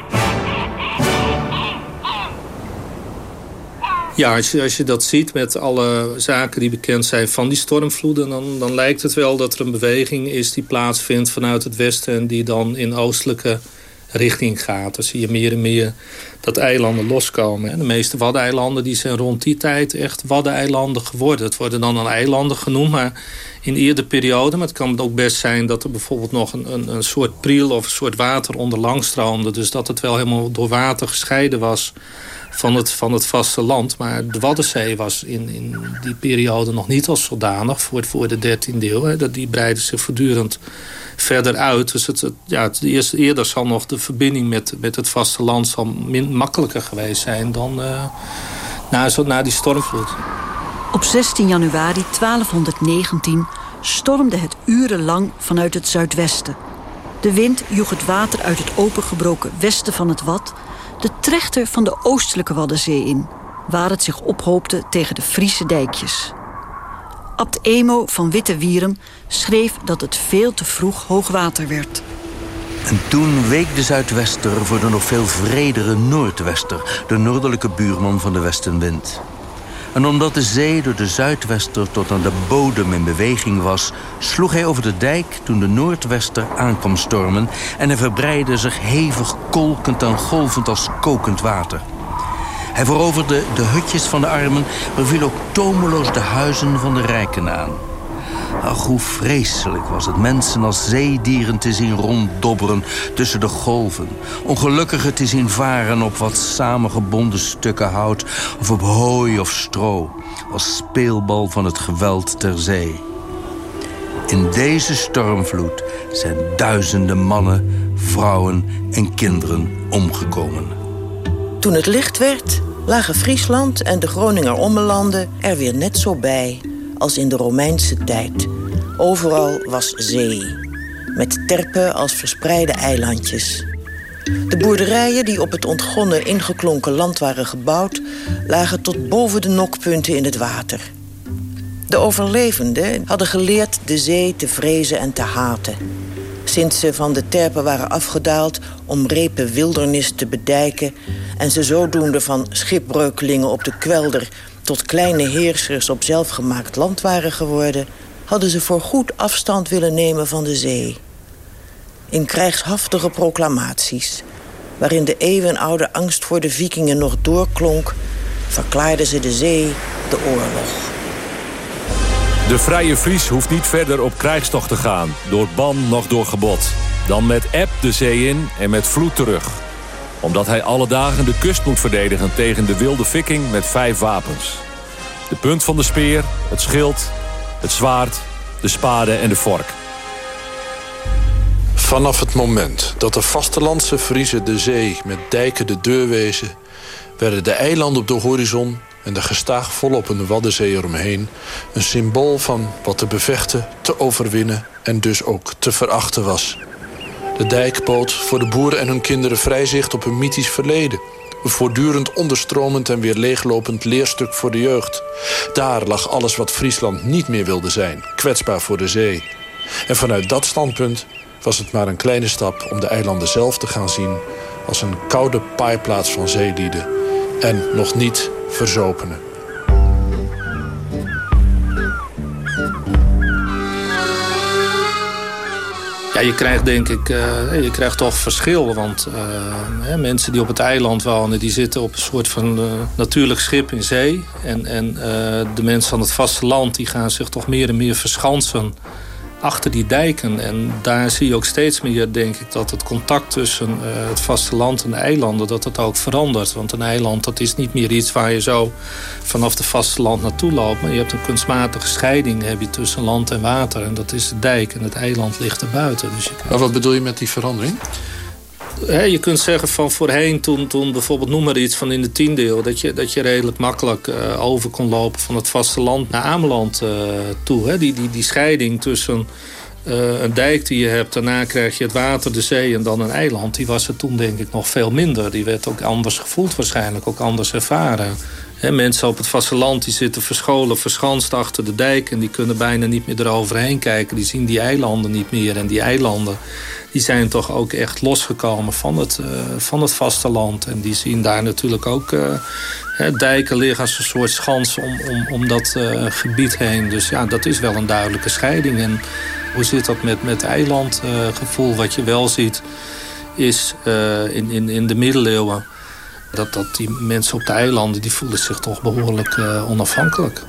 Ja, als je, als je dat ziet met alle zaken die bekend zijn van die stormvloeden... Dan, dan lijkt het wel dat er een beweging is die plaatsvindt vanuit het westen... en die dan in oostelijke richting gaat. Dan zie je meer en meer dat eilanden loskomen. En de meeste waddeneilanden die zijn rond die tijd echt waddeneilanden geworden. Het worden dan al eilanden genoemd, maar in eerder periode. Maar het kan ook best zijn dat er bijvoorbeeld nog een, een, een soort priel of een soort water onderlang stroomde. Dus dat het wel helemaal door water gescheiden was van het, van het vasteland. Maar de Waddenzee was in, in die periode nog niet als zodanig voor, voor de 13e eeuw. Hè. Dat, die breidde zich voortdurend verder uit. Dus het, ja, het eerst, eerder zal nog de verbinding met, met het vasteland zal makkelijker geweest zijn dan uh, na, zo, na die stormvloed. Op 16 januari 1219 stormde het urenlang vanuit het zuidwesten. De wind joeg het water uit het opengebroken westen van het Wad de trechter van de oostelijke Waddenzee in... waar het zich ophoopte tegen de Friese dijkjes. Abt Emo van Witte Wierum schreef dat het veel te vroeg hoogwater werd. En toen week de zuidwester voor de nog veel vredere noordwester... de noordelijke buurman van de westenwind. En omdat de zee door de zuidwester tot aan de bodem in beweging was... sloeg hij over de dijk toen de noordwester aankwam stormen... en hij verbreidde zich hevig kolkend en golvend als kokend water. Hij veroverde de hutjes van de armen... maar viel ook tomeloos de huizen van de rijken aan. Ach, hoe vreselijk was het mensen als zeedieren te zien ronddobberen tussen de golven. Ongelukkigen te zien varen op wat samengebonden stukken hout of op hooi of stro. Als speelbal van het geweld ter zee. In deze stormvloed zijn duizenden mannen, vrouwen en kinderen omgekomen. Toen het licht werd, lagen Friesland en de Groninger Ommelanden er weer net zo bij als in de Romeinse tijd. Overal was zee, met terpen als verspreide eilandjes. De boerderijen die op het ontgonnen ingeklonken land waren gebouwd... lagen tot boven de nokpunten in het water. De overlevenden hadden geleerd de zee te vrezen en te haten. Sinds ze van de terpen waren afgedaald om repen wildernis te bedijken... en ze zodoende van schipbreukelingen op de kwelder tot kleine heersers op zelfgemaakt land waren geworden... hadden ze voor goed afstand willen nemen van de zee. In krijgshaftige proclamaties, waarin de eeuwenoude angst voor de vikingen nog doorklonk... verklaarden ze de zee de oorlog. De vrije Fries hoeft niet verder op krijgstocht te gaan, door ban nog door gebod. Dan met eb de zee in en met vloed terug omdat hij alle dagen de kust moet verdedigen tegen de wilde viking met vijf wapens. De punt van de speer, het schild, het zwaard, de spade en de vork. Vanaf het moment dat de vastelandse Friese de zee met dijken de deur wezen... werden de eilanden op de horizon en de gestaag vollopende Waddenzee eromheen... een symbool van wat te bevechten, te overwinnen en dus ook te verachten was. De dijk bood voor de boeren en hun kinderen vrijzicht op hun mythisch verleden. Een voortdurend onderstromend en weer leeglopend leerstuk voor de jeugd. Daar lag alles wat Friesland niet meer wilde zijn, kwetsbaar voor de zee. En vanuit dat standpunt was het maar een kleine stap om de eilanden zelf te gaan zien... als een koude paaiplaats van zeelieden en nog niet verzopenen. Ja, je krijgt denk ik, uh, je krijgt toch verschil. Want uh, mensen die op het eiland wonen, die zitten op een soort van uh, natuurlijk schip in zee. En, en de mensen van het vasteland, die gaan zich toch meer en meer verschansen achter die dijken. En daar zie je ook steeds meer, denk ik, dat het contact tussen uh, het vasteland en de eilanden, dat het ook verandert. Want een eiland, dat is niet meer iets waar je zo vanaf het vasteland naartoe loopt. Maar je hebt een kunstmatige scheiding heb je tussen land en water. En dat is de dijk en het eiland ligt erbuiten. Dus Maar wat bedoel je met die verandering? Je kunt zeggen van voorheen, toen, toen bijvoorbeeld noem maar iets van in de tiende dat je, dat je redelijk makkelijk uh, over kon lopen van het vasteland naar Ameland uh, toe. Die, die, die scheiding tussen uh, een dijk die je hebt, daarna krijg je het water, de zee en dan een eiland. Die was er toen denk ik nog veel minder. Die werd ook anders gevoeld waarschijnlijk, ook anders ervaren. Mensen op het vasteland die zitten verscholen, verschanst achter de dijk... en die kunnen bijna niet meer eroverheen kijken. Die zien die eilanden niet meer. En die eilanden die zijn toch ook echt losgekomen van het, uh, van het vasteland. En die zien daar natuurlijk ook uh, dijken liggen als een soort schans om, om, om dat uh, gebied heen. Dus ja, dat is wel een duidelijke scheiding. En hoe zit dat met, met eilandgevoel wat je wel ziet is in, in, in de middeleeuwen... Dat, dat die mensen op de eilanden die voelden zich toch behoorlijk onafhankelijk.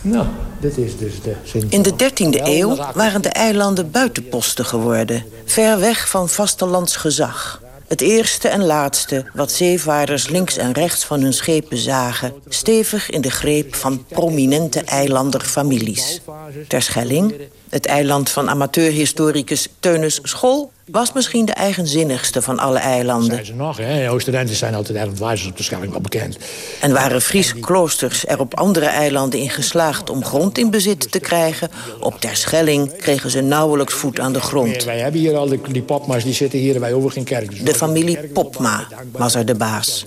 Nou, dit is dus de In de 13e eeuw waren de eilanden buitenposten geworden, ver weg van vastelands gezag. Het eerste en laatste wat zeevaarders links en rechts van hun schepen zagen... stevig in de greep van prominente eilanderfamilies. Terschelling, het eiland van amateurhistoricus Teunis Schol was misschien de eigenzinnigste van alle eilanden. Zijn ze nog, hè? Zijn altijd eilandwijzers op de Schelling wel bekend. En waren Friese kloosters er op andere eilanden in geslaagd... om grond in bezit te krijgen, op Terschelling kregen ze nauwelijks voet aan de grond. wij hebben hier al die, die popma's, die zitten hier, wij over geen kerk. De familie Popma was er de baas.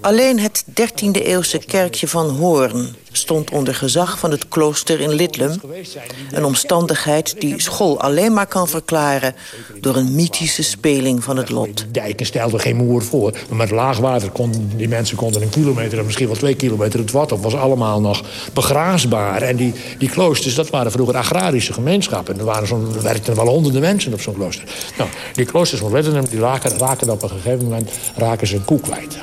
Alleen het 13e-eeuwse kerkje van Hoorn stond onder gezag van het klooster in Lidlum. Een omstandigheid die school alleen maar kan verklaren... door een mythische speling van het lot. Dijken stelden geen moer voor. Maar met laagwater konden die mensen konden een kilometer... of misschien wel twee kilometer het water was allemaal nog begraasbaar. En die, die kloosters, dat waren vroeger agrarische gemeenschappen. Er, waren zo, er werkten wel honderden mensen op zo'n klooster. Nou, die kloosters van Lidlum die raken, raken op een gegeven moment raken ze een koe kwijt.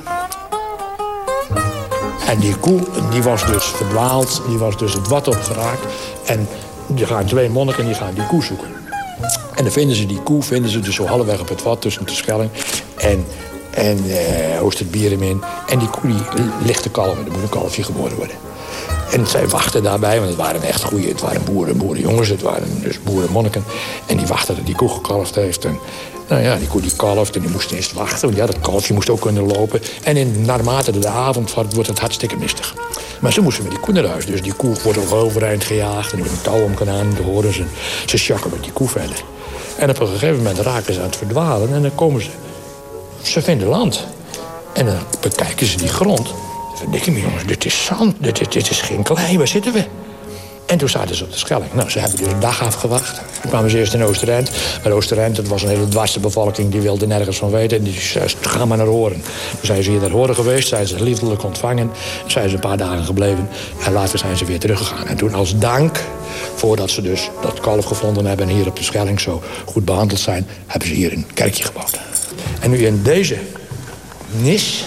En die koe die was dus verdwaald, die was dus het wat opgeraakt. En er gaan twee monniken die gaan die koe zoeken. En dan vinden ze die koe, vinden ze dus zo halfweg op het wat tussen de Schelling en, en uh, Oosterbierum in. En die koe die ligt te kalven, er moet een kalfje geboren worden. En zij wachten daarbij, want het waren echt goede, het waren boeren, boerenjongens, het waren dus boerenmonniken. En die wachten dat die koe gekalfd heeft. Nou ja, die koe die kalft en die moest eerst wachten. Want ja, dat kalfje moest ook kunnen lopen. En in, naarmate de avond wordt het hartstikke mistig. Maar ze moesten met die koe naar huis. Dus die koe wordt ook overeind gejaagd. En die een touw om gedaan. Dan horen ze, sjakken met die koe verder. En op een gegeven moment raken ze aan het verdwalen. En dan komen ze... Ze vinden land. En dan bekijken ze die grond. Verdikke me jongens, dit is zand. Dit, dit is geen klei. Waar zitten we? En toen zaten ze op de Schelling. Nou, ze hebben dus een dag afgewacht. Toen kwamen ze eerst in Oosterend. Maar Oosterend, dat was een hele dwarse bevolking... die wilde nergens van weten. En die zei, ga maar naar Horen. Toen zijn ze hier naar Horen geweest. Zijn ze liefdelijk ontvangen. Zijn ze een paar dagen gebleven. En later zijn ze weer teruggegaan. En toen als dank, voordat ze dus dat kalf gevonden hebben... en hier op de Schelling zo goed behandeld zijn... hebben ze hier een kerkje gebouwd. En nu in deze nis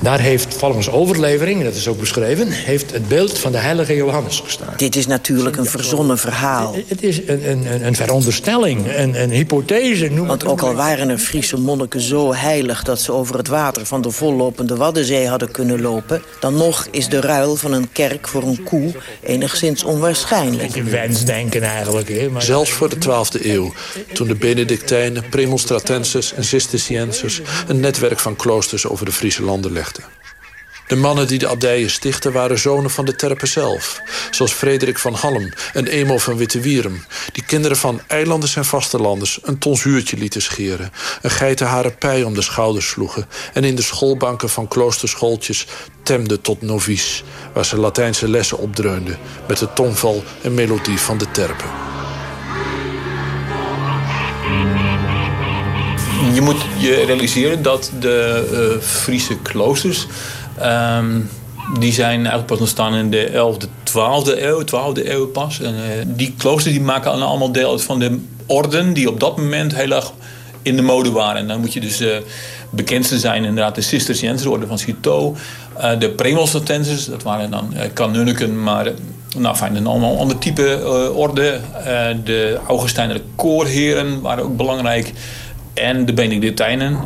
daar heeft volgens overlevering, dat is ook beschreven... heeft het beeld van de heilige Johannes gestaan. Dit is natuurlijk een verzonnen verhaal. Het is een, een, een veronderstelling, een, een hypothese. Noem Want ook al waren er Friese monniken zo heilig... dat ze over het water van de vollopende Waddenzee hadden kunnen lopen... dan nog is de ruil van een kerk voor een koe enigszins onwaarschijnlijk. Een wensdenken eigenlijk. Hè, maar... Zelfs voor de 12e eeuw, toen de Benedictijnen, Premonstratenses en Cisterciensers... een netwerk van kloosters over de Friese landen legden. De mannen die de abdijen stichten waren zonen van de terpen zelf. Zoals Frederik van Halm en Emo van Wittewierum. Die kinderen van eilanders en vastelanders een tonsuurtje lieten scheren. Een geitenharen pij om de schouders sloegen. En in de schoolbanken van kloosterschooltjes temden tot novice. Waar ze Latijnse lessen opdreunden. Met de tongval en melodie van de terpen. Je moet je realiseren dat de uh, Friese kloosters Um, die zijn eigenlijk pas ontstaan in de 11e, 12e eeuw, 12e eeuw pas. En, uh, die kloosters die maken allemaal deel uit van de orden die op dat moment heel erg in de mode waren. En dan moet je dus uh, bekendste zijn inderdaad de Cisterciënse van Citeaux. Uh, de Premonstratenses, dat waren dan uh, kanunniken, maar nou fijn, een allemaal ander type orde. de Augustijnse koorheren waren ook belangrijk. En de Benedictijnen,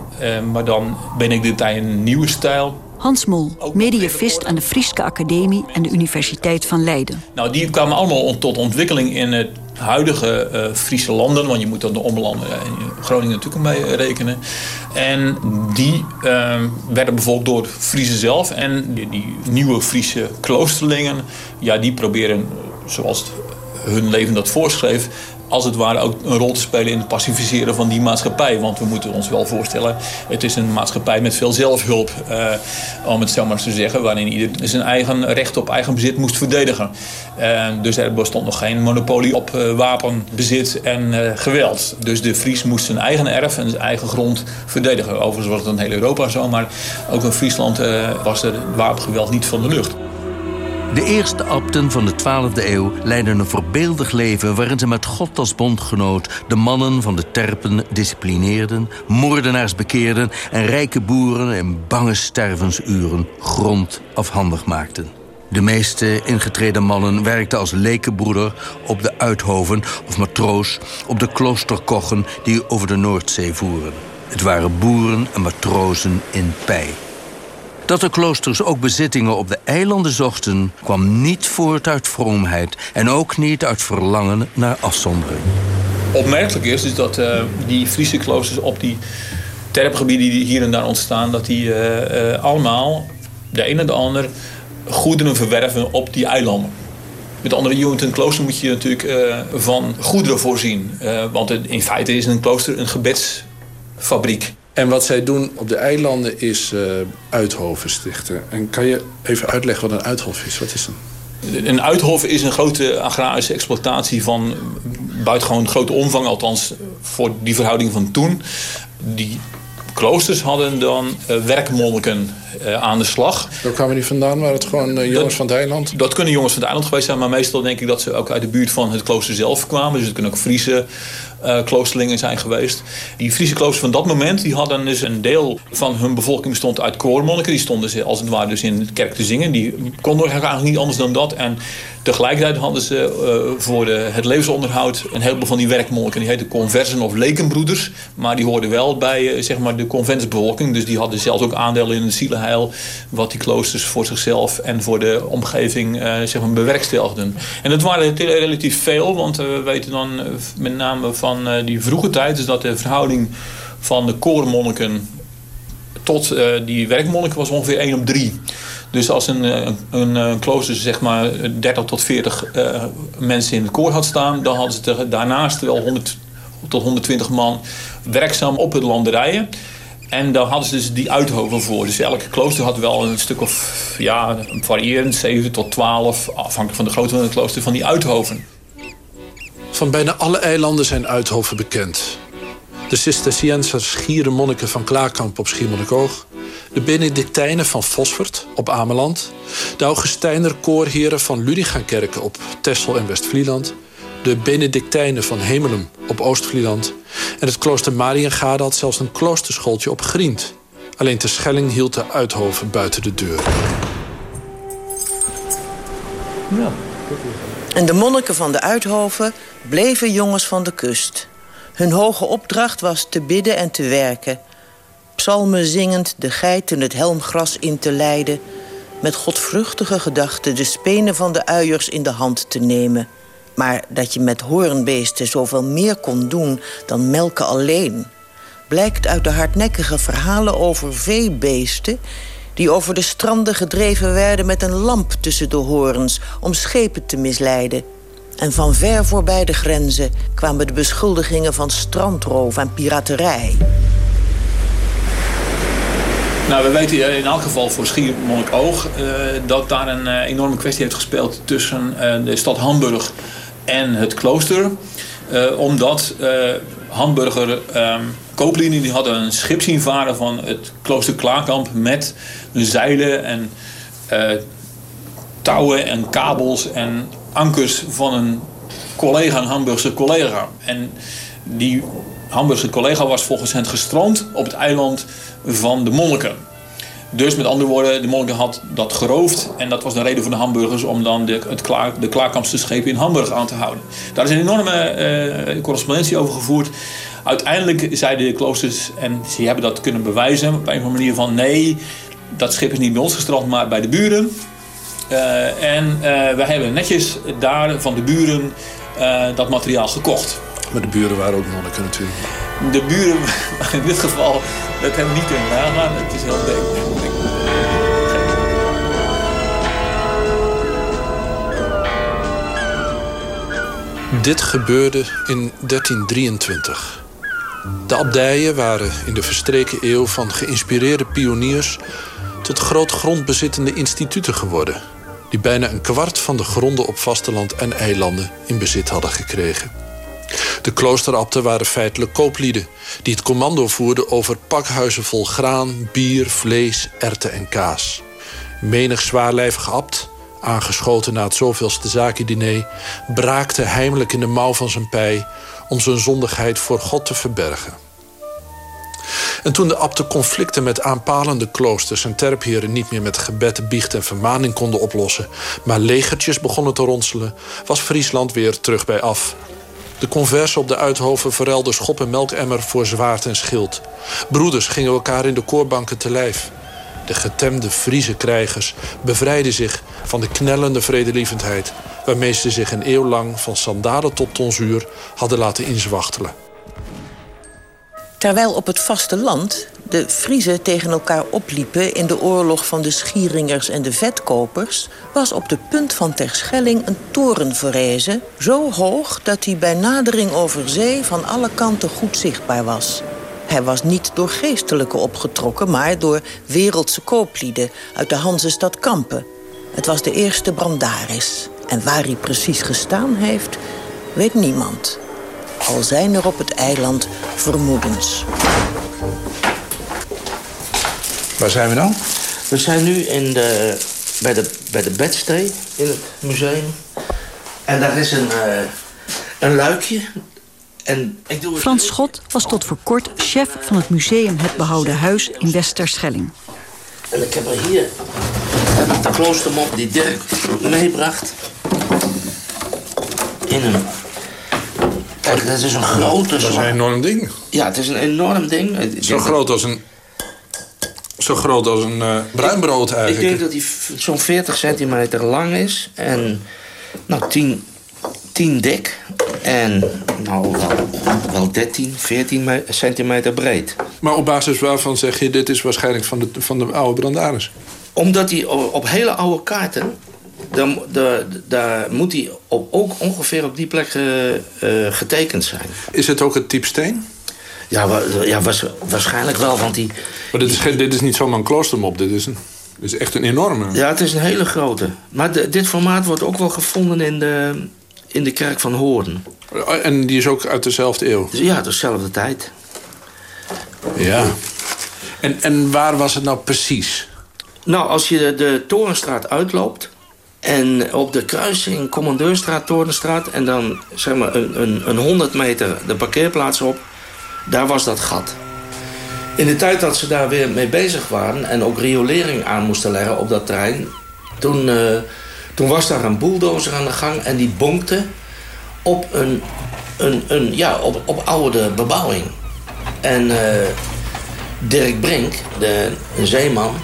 maar dan Benedictijnen nieuwe stijl. Hans Mol, medievist aan de Frieske Academie en de Universiteit van Leiden. Nou, die kwamen allemaal tot ontwikkeling in het huidige uh, Friese landen. Want je moet dan de omlanden in Groningen natuurlijk mee rekenen. En die uh, werden bevolkt door Friese zelf. En die, die, nieuwe Friese kloosterlingen, ja, die proberen, zoals hun leven dat voorschreef als het ware ook een rol te spelen in het pacificeren van die maatschappij. Want we moeten ons wel voorstellen, het is een maatschappij met veel zelfhulp, uh, om het zo maar te zeggen, waarin ieder zijn eigen recht op eigen bezit moest verdedigen. Uh, dus er bestond nog geen monopolie op uh, wapenbezit en geweld. Dus de Fries moest zijn eigen erf en zijn eigen grond verdedigen. Overigens was het in heel Europa zo, maar ook in Friesland was er wapengeweld niet van de lucht. De eerste abten van de 12e eeuw leidden een voorbeeldig leven... waarin ze met God als bondgenoot de mannen van de terpen disciplineerden... moordenaars bekeerden en rijke boeren in bange stervensuren grond afhandig maakten. De meeste ingetreden mannen werkten als lekenbroeder op de uithoven of matroos op de kloosterkochen die over de Noordzee voeren. Het waren boeren en matrozen in pij. Dat de kloosters ook bezittingen op de eilanden zochten... kwam niet voort uit vroomheid en ook niet uit verlangen naar afzondering. Opmerkelijk is, dat uh, die Friese kloosters op die terpgebieden die hier en daar ontstaan... dat die uh, uh, allemaal, de een en de ander, goederen verwerven op die eilanden. Met andere woorden, een klooster moet je natuurlijk van goederen voorzien. want in feite is een klooster een gebedsfabriek. En wat zij doen op de eilanden is uh, uithoven stichten. En kan je even uitleggen wat een uithof is? Wat is dat? Een uithof is een grote agrarische exploitatie van buitengewoon grote omvang. Althans, voor die verhouding van toen. Die kloosters hadden dan uh, werkmonniken uh, aan de slag. Waar kwamen die vandaan? Waren het gewoon uh, jongens dat, van het eiland? Dat kunnen jongens van het eiland geweest zijn. Maar meestal denk ik dat ze ook uit de buurt van het klooster zelf kwamen. Dus het kunnen ook Friese uh, kloosterlingen zijn geweest. Die Friese kloosters van dat moment die hadden dus een deel van hun bevolking bestond uit koormonniken. Die stonden ze als het ware dus in de kerk te zingen. Die konden eigenlijk niet anders dan dat. En tegelijkertijd hadden ze uh, voor het levensonderhoud een heleboel van die werkmonniken. Die heten conversen of lekenbroeders. Maar die hoorden wel bij uh, zeg maar de conventsbevolking. Dus die hadden zelfs ook aandelen in het zielenheil. Wat die kloosters voor zichzelf en voor de omgeving zeg maar bewerkstelligden. En dat waren relatief veel. Want we weten dan met name van uh, die vroege tijd is dat de verhouding van de koormonniken tot uh, die werkmonniken was ongeveer 1 op 3. Dus als een, een, een, een klooster zeg maar 30 tot 40 uh, mensen in het koor had staan... dan hadden ze daarnaast wel 100 tot 120 man werkzaam op het landerijen. En daar hadden ze dus die uithoven voor. Dus elke klooster had wel een stuk of, ja, variërend, 7 tot 12... afhankelijk van de grootte van het klooster, van die uithoven. Van bijna alle eilanden zijn uithoven bekend. De Cisterciënsers Schiere monniken van Klaarkamp op Schiermonnikoog... de Benedictijnen van Fosfort op Ameland... de Augustijner koorheren van Ludingakerken op Texel en West-Vlieland... de Benedictijnen van Hemelum op Oost-Vlieland... en het klooster Mariengade had zelfs een kloosterschooltje op Grient. Alleen te Schelling hield de Uithoven buiten de deur. Ja, en de monniken van de Uithoven bleven jongens van de kust. Hun hoge opdracht was te bidden en te werken. Psalmen zingend de geiten het helmgras in te leiden... met godvruchtige gedachten de spenen van de uiers in de hand te nemen. Maar dat je met hoornbeesten zoveel meer kon doen dan melken alleen... blijkt uit de hardnekkige verhalen over veebeesten die over de stranden gedreven werden met een lamp tussen de horens... om schepen te misleiden. En van ver voorbij de grenzen kwamen de beschuldigingen van strandroof en piraterij. Nou, we weten in elk geval voor Schiermonnikoog... Uh, dat daar een uh, enorme kwestie heeft gespeeld tussen uh, de stad Hamburg en het klooster. omdat Hamburger um, kooplieden die hadden een schip zien varen van het klooster Klaarkamp... met zeilen en touwen en kabels en ankers van een collega, een Hamburgse collega. En die Hamburgse collega was volgens hen gestrand op het eiland van de monniken. Dus met andere woorden, de monniken had dat geroofd. En dat was de reden voor de Hamburgers om dan de, het de schepen in Hamburg aan te houden. Daar is een enorme uh, correspondentie over gevoerd. Uiteindelijk zeiden de kloosters, en ze hebben dat kunnen bewijzen op een of andere manier van nee, dat schip is niet bij ons gestrand, maar bij de buren. Uh, en uh, wij hebben netjes daar van de buren uh, dat materiaal gekocht. Maar de buren waren ook monniken natuurlijk. De buren, in dit geval, dat hebben we niet kunnen nagaan. Het is heel dik. Dit gebeurde in 1323. De abdijen waren in de verstreken eeuw van geïnspireerde pioniers tot groot grondbezittende instituten geworden die bijna een kwart van de gronden op vasteland en eilanden in bezit hadden gekregen. De kloosterabten waren feitelijk kooplieden... die het commando voerden over pakhuizen vol graan, bier, vlees, erten en kaas. Menig zwaarlijvig abt, aangeschoten na het zoveelste zakendiner... braakte heimelijk in de mouw van zijn pij... om zijn zondigheid voor God te verbergen. En toen de abten conflicten met aanpalende kloosters en terpheren niet meer met gebed, biecht en vermaning konden oplossen, maar legertjes begonnen te ronselen, was Friesland weer terug bij af. De conversen op de Uithoven verruilden schop en melkemmer voor zwaard en schild. Broeders gingen elkaar in de koorbanken te lijf. De getemde Friese krijgers bevrijden zich van de knellende vredelievendheid... waarmee ze zich een eeuw lang van sandalen tot tonsuur hadden laten inzwachtelen. Terwijl op het vasteland de Friezen tegen elkaar opliepen... in de oorlog van de Schieringers en de Vetkopers... was op de punt van Terschelling een toren verrezen... zo hoog dat hij bij nadering over zee van alle kanten goed zichtbaar was. Hij was niet door geestelijke opgetrokken... maar door wereldse kooplieden uit de Hansestad Kampen. Het was de eerste brandaris. En waar hij precies gestaan heeft, weet niemand al zijn er op het eiland vermoedens. Waar zijn we dan? We zijn nu in de, bij, de, bij de bedstee in het museum. En daar is een, uh, een luikje. En ik doe Frans Schot was tot voor kort chef van het museum Het Behouden Huis in Westerschelling. En ik heb er hier heb ik de kloostermop die Dirk meebracht. In een Kijk, dat is een grote... Dat is een enorm ding. Ja, het is een enorm ding. Zo groot als een... Zo groot als een uh, bruinbrood eigenlijk. Ik denk dat hij zo'n 40 centimeter lang is. En nou, 10, 10 dik. En nou, wel, wel 13, 14 centimeter breed. Maar op basis waarvan zeg je... dit is waarschijnlijk van de, van de oude brandaris? Omdat hij op hele oude kaarten dan, daar moet hij ook ongeveer op die plek uh, getekend zijn. Is het ook het type steen? Ja, ja waarschijnlijk wel, want die... Maar dit is, geen, dit is niet zomaar een kloostermop, dit is, een, dit is echt een enorme. Ja, het is een hele grote. Maar dit formaat wordt ook wel gevonden in de, in de kerk van Hoorn. Oh, en die is ook uit dezelfde eeuw? Ja, dezelfde tijd. Ja. En, en waar was het nou precies? Nou, als je de, de Torenstraat uitloopt... En op de kruising Commandeurstraat, Toornstraat... en dan zeg maar een, een, een 100 meter de parkeerplaats op... daar was dat gat. In de tijd dat ze daar weer mee bezig waren... en ook riolering aan moesten leggen op dat terrein... toen, uh, toen was daar een bulldozer aan de gang... en die bonkte op een, een, een ja, op, op oude bebouwing. En uh, Dirk Brink, de, een zeeman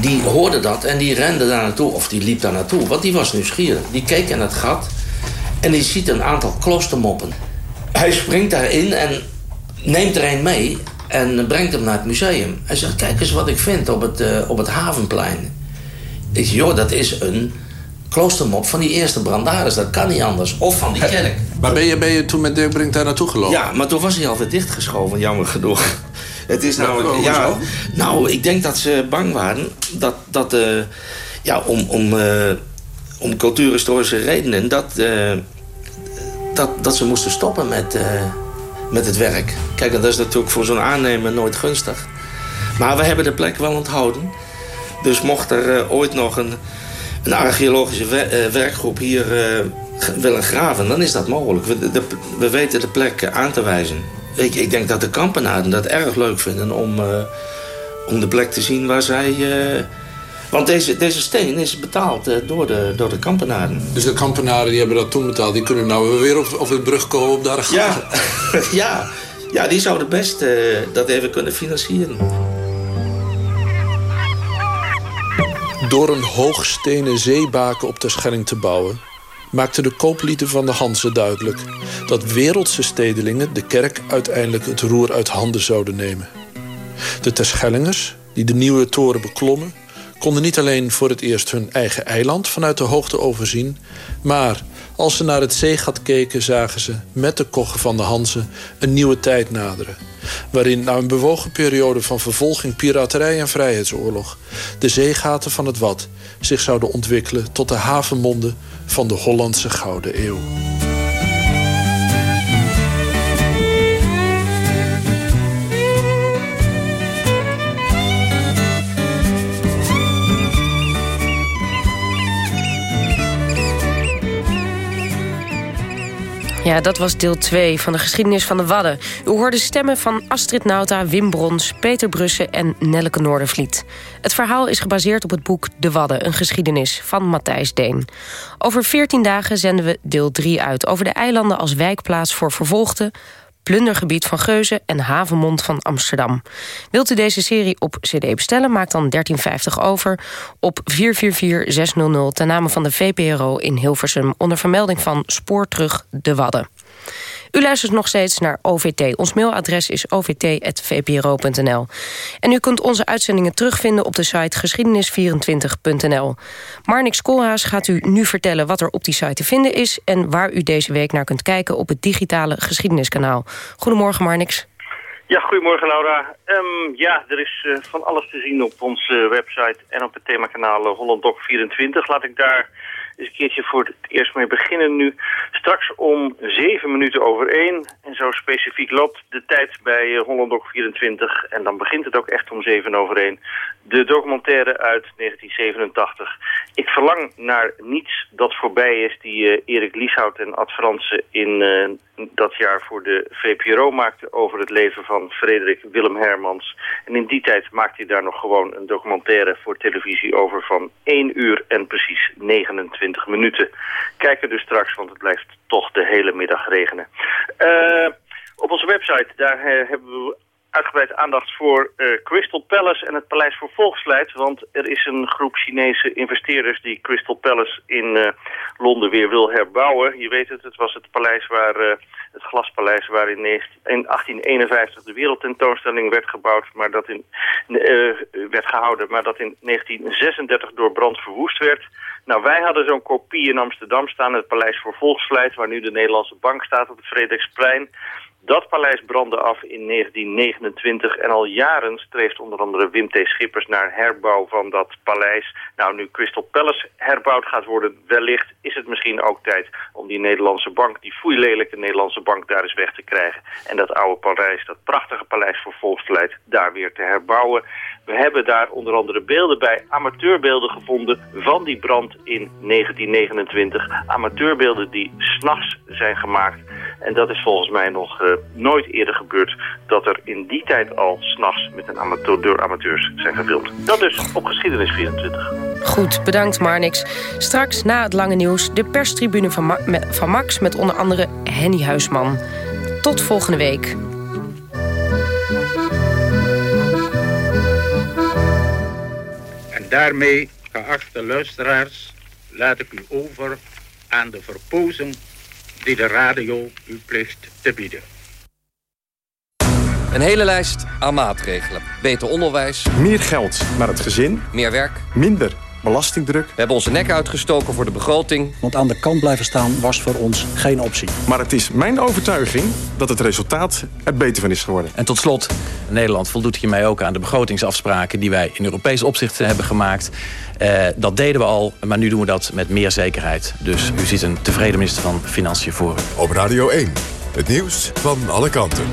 die hoorde dat en die rende daar naartoe, of die liep daar naartoe, want die was nieuwsgierig. Die keek in het gat en die ziet een aantal kloostermoppen. Hij springt daarin en neemt er een mee en brengt hem naar het museum. Hij zegt, kijk eens wat ik vind op het, uh, op het havenplein. Ik zeg, joh, dat is een kloostermop van die eerste brandaris. Dat kan niet anders. Of van die kerk. Maar ben je, ben je toen met Dirk Brink daar naartoe gelopen? Ja, maar toen was hij alweer dichtgeschoven, jammer genoeg. Het is nou, ja, nou, ik denk dat ze bang waren dat, dat uh, ja, om, om, uh, om cultuurhistorische redenen, dat, uh, dat, dat ze moesten stoppen met, met het werk. Kijk, dat is natuurlijk voor zo'n aannemer nooit gunstig. Maar we hebben de plek wel onthouden. Dus mocht er ooit nog een, een archeologische werkgroep hier willen graven, dan is dat mogelijk. We, de, we weten de plek aan te wijzen. Ik, ik denk dat de kampenaren dat erg leuk vinden om, uh, om de plek te zien waar zij... Uh, want deze, deze steen is betaald uh, door, de, door de kampenaren. Dus de kampenaren die hebben dat toen betaald... die kunnen nou weer op, op de brug komen op daar ja, ja, ja, die zouden best dat even kunnen financieren. Door een hoogstenen zeebaken op de Schelling te bouwen maakten de kooplieden van de Hanze duidelijk... dat wereldse stedelingen de kerk uiteindelijk het roer uit handen zouden nemen. De Terschellingers, die de nieuwe toren beklommen... konden niet alleen voor het eerst hun eigen eiland vanuit de hoogte overzien... maar als ze naar het zeegat keken, zagen ze met de koggen van de Hanze een nieuwe tijd naderen. Waarin na een bewogen periode van vervolging, piraterij en vrijheidsoorlog... de zeegaten van het Wad zich zouden ontwikkelen tot de havenmonden van de Hollandse Gouden Eeuw. Ja, dat was deel 2 van de geschiedenis van de Wadden. U hoorde stemmen van Astrid Nauta, Wim Brons, Peter Brussen en Nelleke Noordervliet. Het verhaal is gebaseerd op het boek De Wadden, een geschiedenis van Matthijs Deen. Over 14 dagen zenden we deel 3 uit over de eilanden als wijkplaats voor vervolgden plundergebied van Geuzen en havenmond van Amsterdam. Wilt u deze serie op cd bestellen, maak dan 13,50 over op 444600 ten name van de VPRO in Hilversum onder vermelding van Spoor terug de Wadden. U luistert nog steeds naar OVT. Ons mailadres is ovt.vpro.nl. En u kunt onze uitzendingen terugvinden op de site geschiedenis24.nl. Marnix Koolhaas gaat u nu vertellen wat er op die site te vinden is... en waar u deze week naar kunt kijken op het digitale geschiedeniskanaal. Goedemorgen, Marnix. Ja, goedemorgen Laura. Um, ja, er is uh, van alles te zien op onze website en op het themakanaal Holland Doc 24. Laat ik daar eens een keertje voor het eerst mee beginnen nu. Straks om zeven minuten over één. En zo specifiek loopt de tijd bij uh, Holland Doc 24. En dan begint het ook echt om zeven over één. De documentaire uit 1987. Ik verlang naar niets dat voorbij is die uh, Erik Lieshout en Ad Fransen in uh, dat jaar voor de VPRO maakte over het leven van Frederik Willem Hermans. En in die tijd maakte hij daar nog gewoon een documentaire voor televisie over van 1 uur en precies 29 minuten. Kijk er dus straks, want het blijft toch de hele middag regenen. Uh, op onze website, daar hebben we uitgebreid aandacht voor uh, Crystal Palace en het Paleis voor Volksleid. Want er is een groep Chinese investeerders die Crystal Palace in uh, Londen weer wil herbouwen. Je weet het, het was het paleis waar, uh, het glaspaleis waar in, in 1851 de wereldtentoonstelling werd gebouwd, maar dat in, werd gehouden, maar dat in 1936 door brand verwoest werd. Nou, wij hadden zo'n kopie in Amsterdam staan, het Paleis voor Volksleid, waar nu de Nederlandse Bank staat op het Frederiksplein. Dat paleis brandde af in 1929 en al jaren streeft onder andere Wim T. Schippers naar herbouw van dat paleis. Nou, nu Crystal Palace herbouwd gaat worden, wellicht is het misschien ook tijd om die Nederlandse bank, die foeilelijke Nederlandse bank, daar eens weg te krijgen. En dat oude paleis, dat prachtige paleis voor volksbeleid, daar weer te herbouwen. We hebben daar onder andere beelden bij, amateurbeelden gevonden van die brand in 1929. Amateurbeelden die s'nachts zijn gemaakt. En dat is volgens mij nog uh, nooit eerder gebeurd dat er in die tijd al s'nachts met een amateur, door amateurs zijn gefilmd. Dat dus op Geschiedenis 24. Goed, bedankt Marnix. Straks na het lange nieuws de perstribune van, Ma van Max met onder andere Henny Huisman. Tot volgende week. En daarmee, geachte luisteraars, laat ik u over aan de verpozen die de radio u plicht te bieden. Een hele lijst aan maatregelen. Beter onderwijs. Meer geld naar het gezin. Meer werk. Minder belastingdruk. We hebben onze nek uitgestoken voor de begroting. Want aan de kant blijven staan was voor ons geen optie. Maar het is mijn overtuiging dat het resultaat er beter van is geworden. En tot slot, Nederland voldoet hiermee ook aan de begrotingsafspraken... die wij in Europees opzicht hebben gemaakt. Uh, dat deden we al, maar nu doen we dat met meer zekerheid. Dus u ziet een tevreden minister van Financiën voor u. Op Radio 1, het nieuws van alle kanten.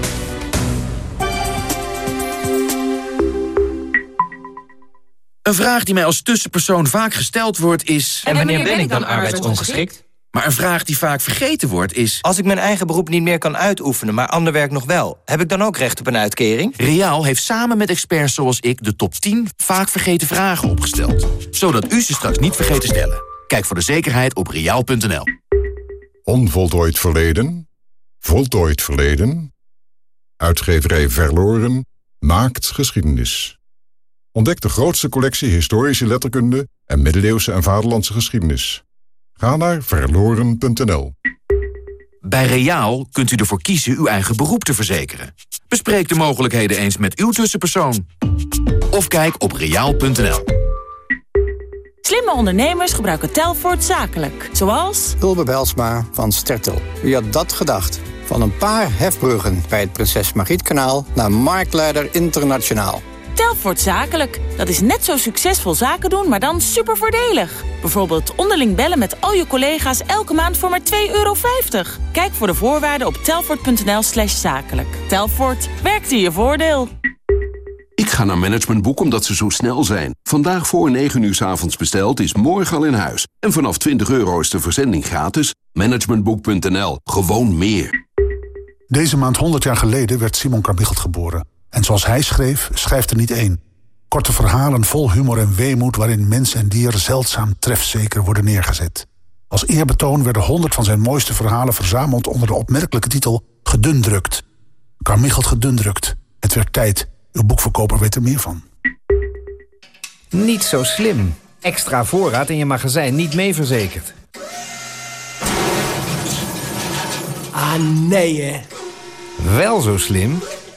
Een vraag die mij als tussenpersoon vaak gesteld wordt is... En wanneer ben ik dan arbeidsongeschikt? Maar een vraag die vaak vergeten wordt is... Als ik mijn eigen beroep niet meer kan uitoefenen, maar ander werk nog wel... heb ik dan ook recht op een uitkering? Reaal heeft samen met experts zoals ik de top 10 vaak vergeten vragen opgesteld. Zodat u ze straks niet vergeet te stellen. Kijk voor de zekerheid op reaal.nl. Onvoltooid verleden. Voltooid verleden. Uitgeverij Verloren maakt geschiedenis. Ontdek de grootste collectie historische letterkunde en middeleeuwse en vaderlandse geschiedenis. Ga naar verloren.nl. Bij Reaal kunt u ervoor kiezen uw eigen beroep te verzekeren. Bespreek de mogelijkheden eens met uw tussenpersoon. Of kijk op reaal.nl. Slimme ondernemers gebruiken Telfort zakelijk. Zoals... Ulbe Belsma van Stertel. Wie had dat gedacht? Van een paar hefbruggen bij het Prinses Margrietkanaal... naar marktleider internationaal. Telfort Zakelijk. Dat is net zo succesvol zaken doen, maar dan super voordelig. Bijvoorbeeld onderling bellen met al je collega's elke maand voor maar 2,50 euro. Kijk voor de voorwaarden op telfort.nl slash zakelijk. Telfort, werkt in je voordeel. Ik ga naar Managementboek omdat ze zo snel zijn. Vandaag voor 9 uur s avonds besteld is morgen al in huis. En vanaf 20 euro is de verzending gratis. Managementboek.nl. Gewoon meer. Deze maand 100 jaar geleden werd Simon Carmichelt geboren. En zoals hij schreef, schrijft er niet één. Korte verhalen vol humor en weemoed... waarin mens en dier zeldzaam trefzeker worden neergezet. Als eerbetoon werden 100 van zijn mooiste verhalen verzameld... onder de opmerkelijke titel Gedundrukt. Carmichelt gedundrukt. Het werd tijd. Uw boekverkoper weet er meer van. Niet zo slim. Extra voorraad in je magazijn niet mee verzekerd. Ah, nee hè. Wel zo slim.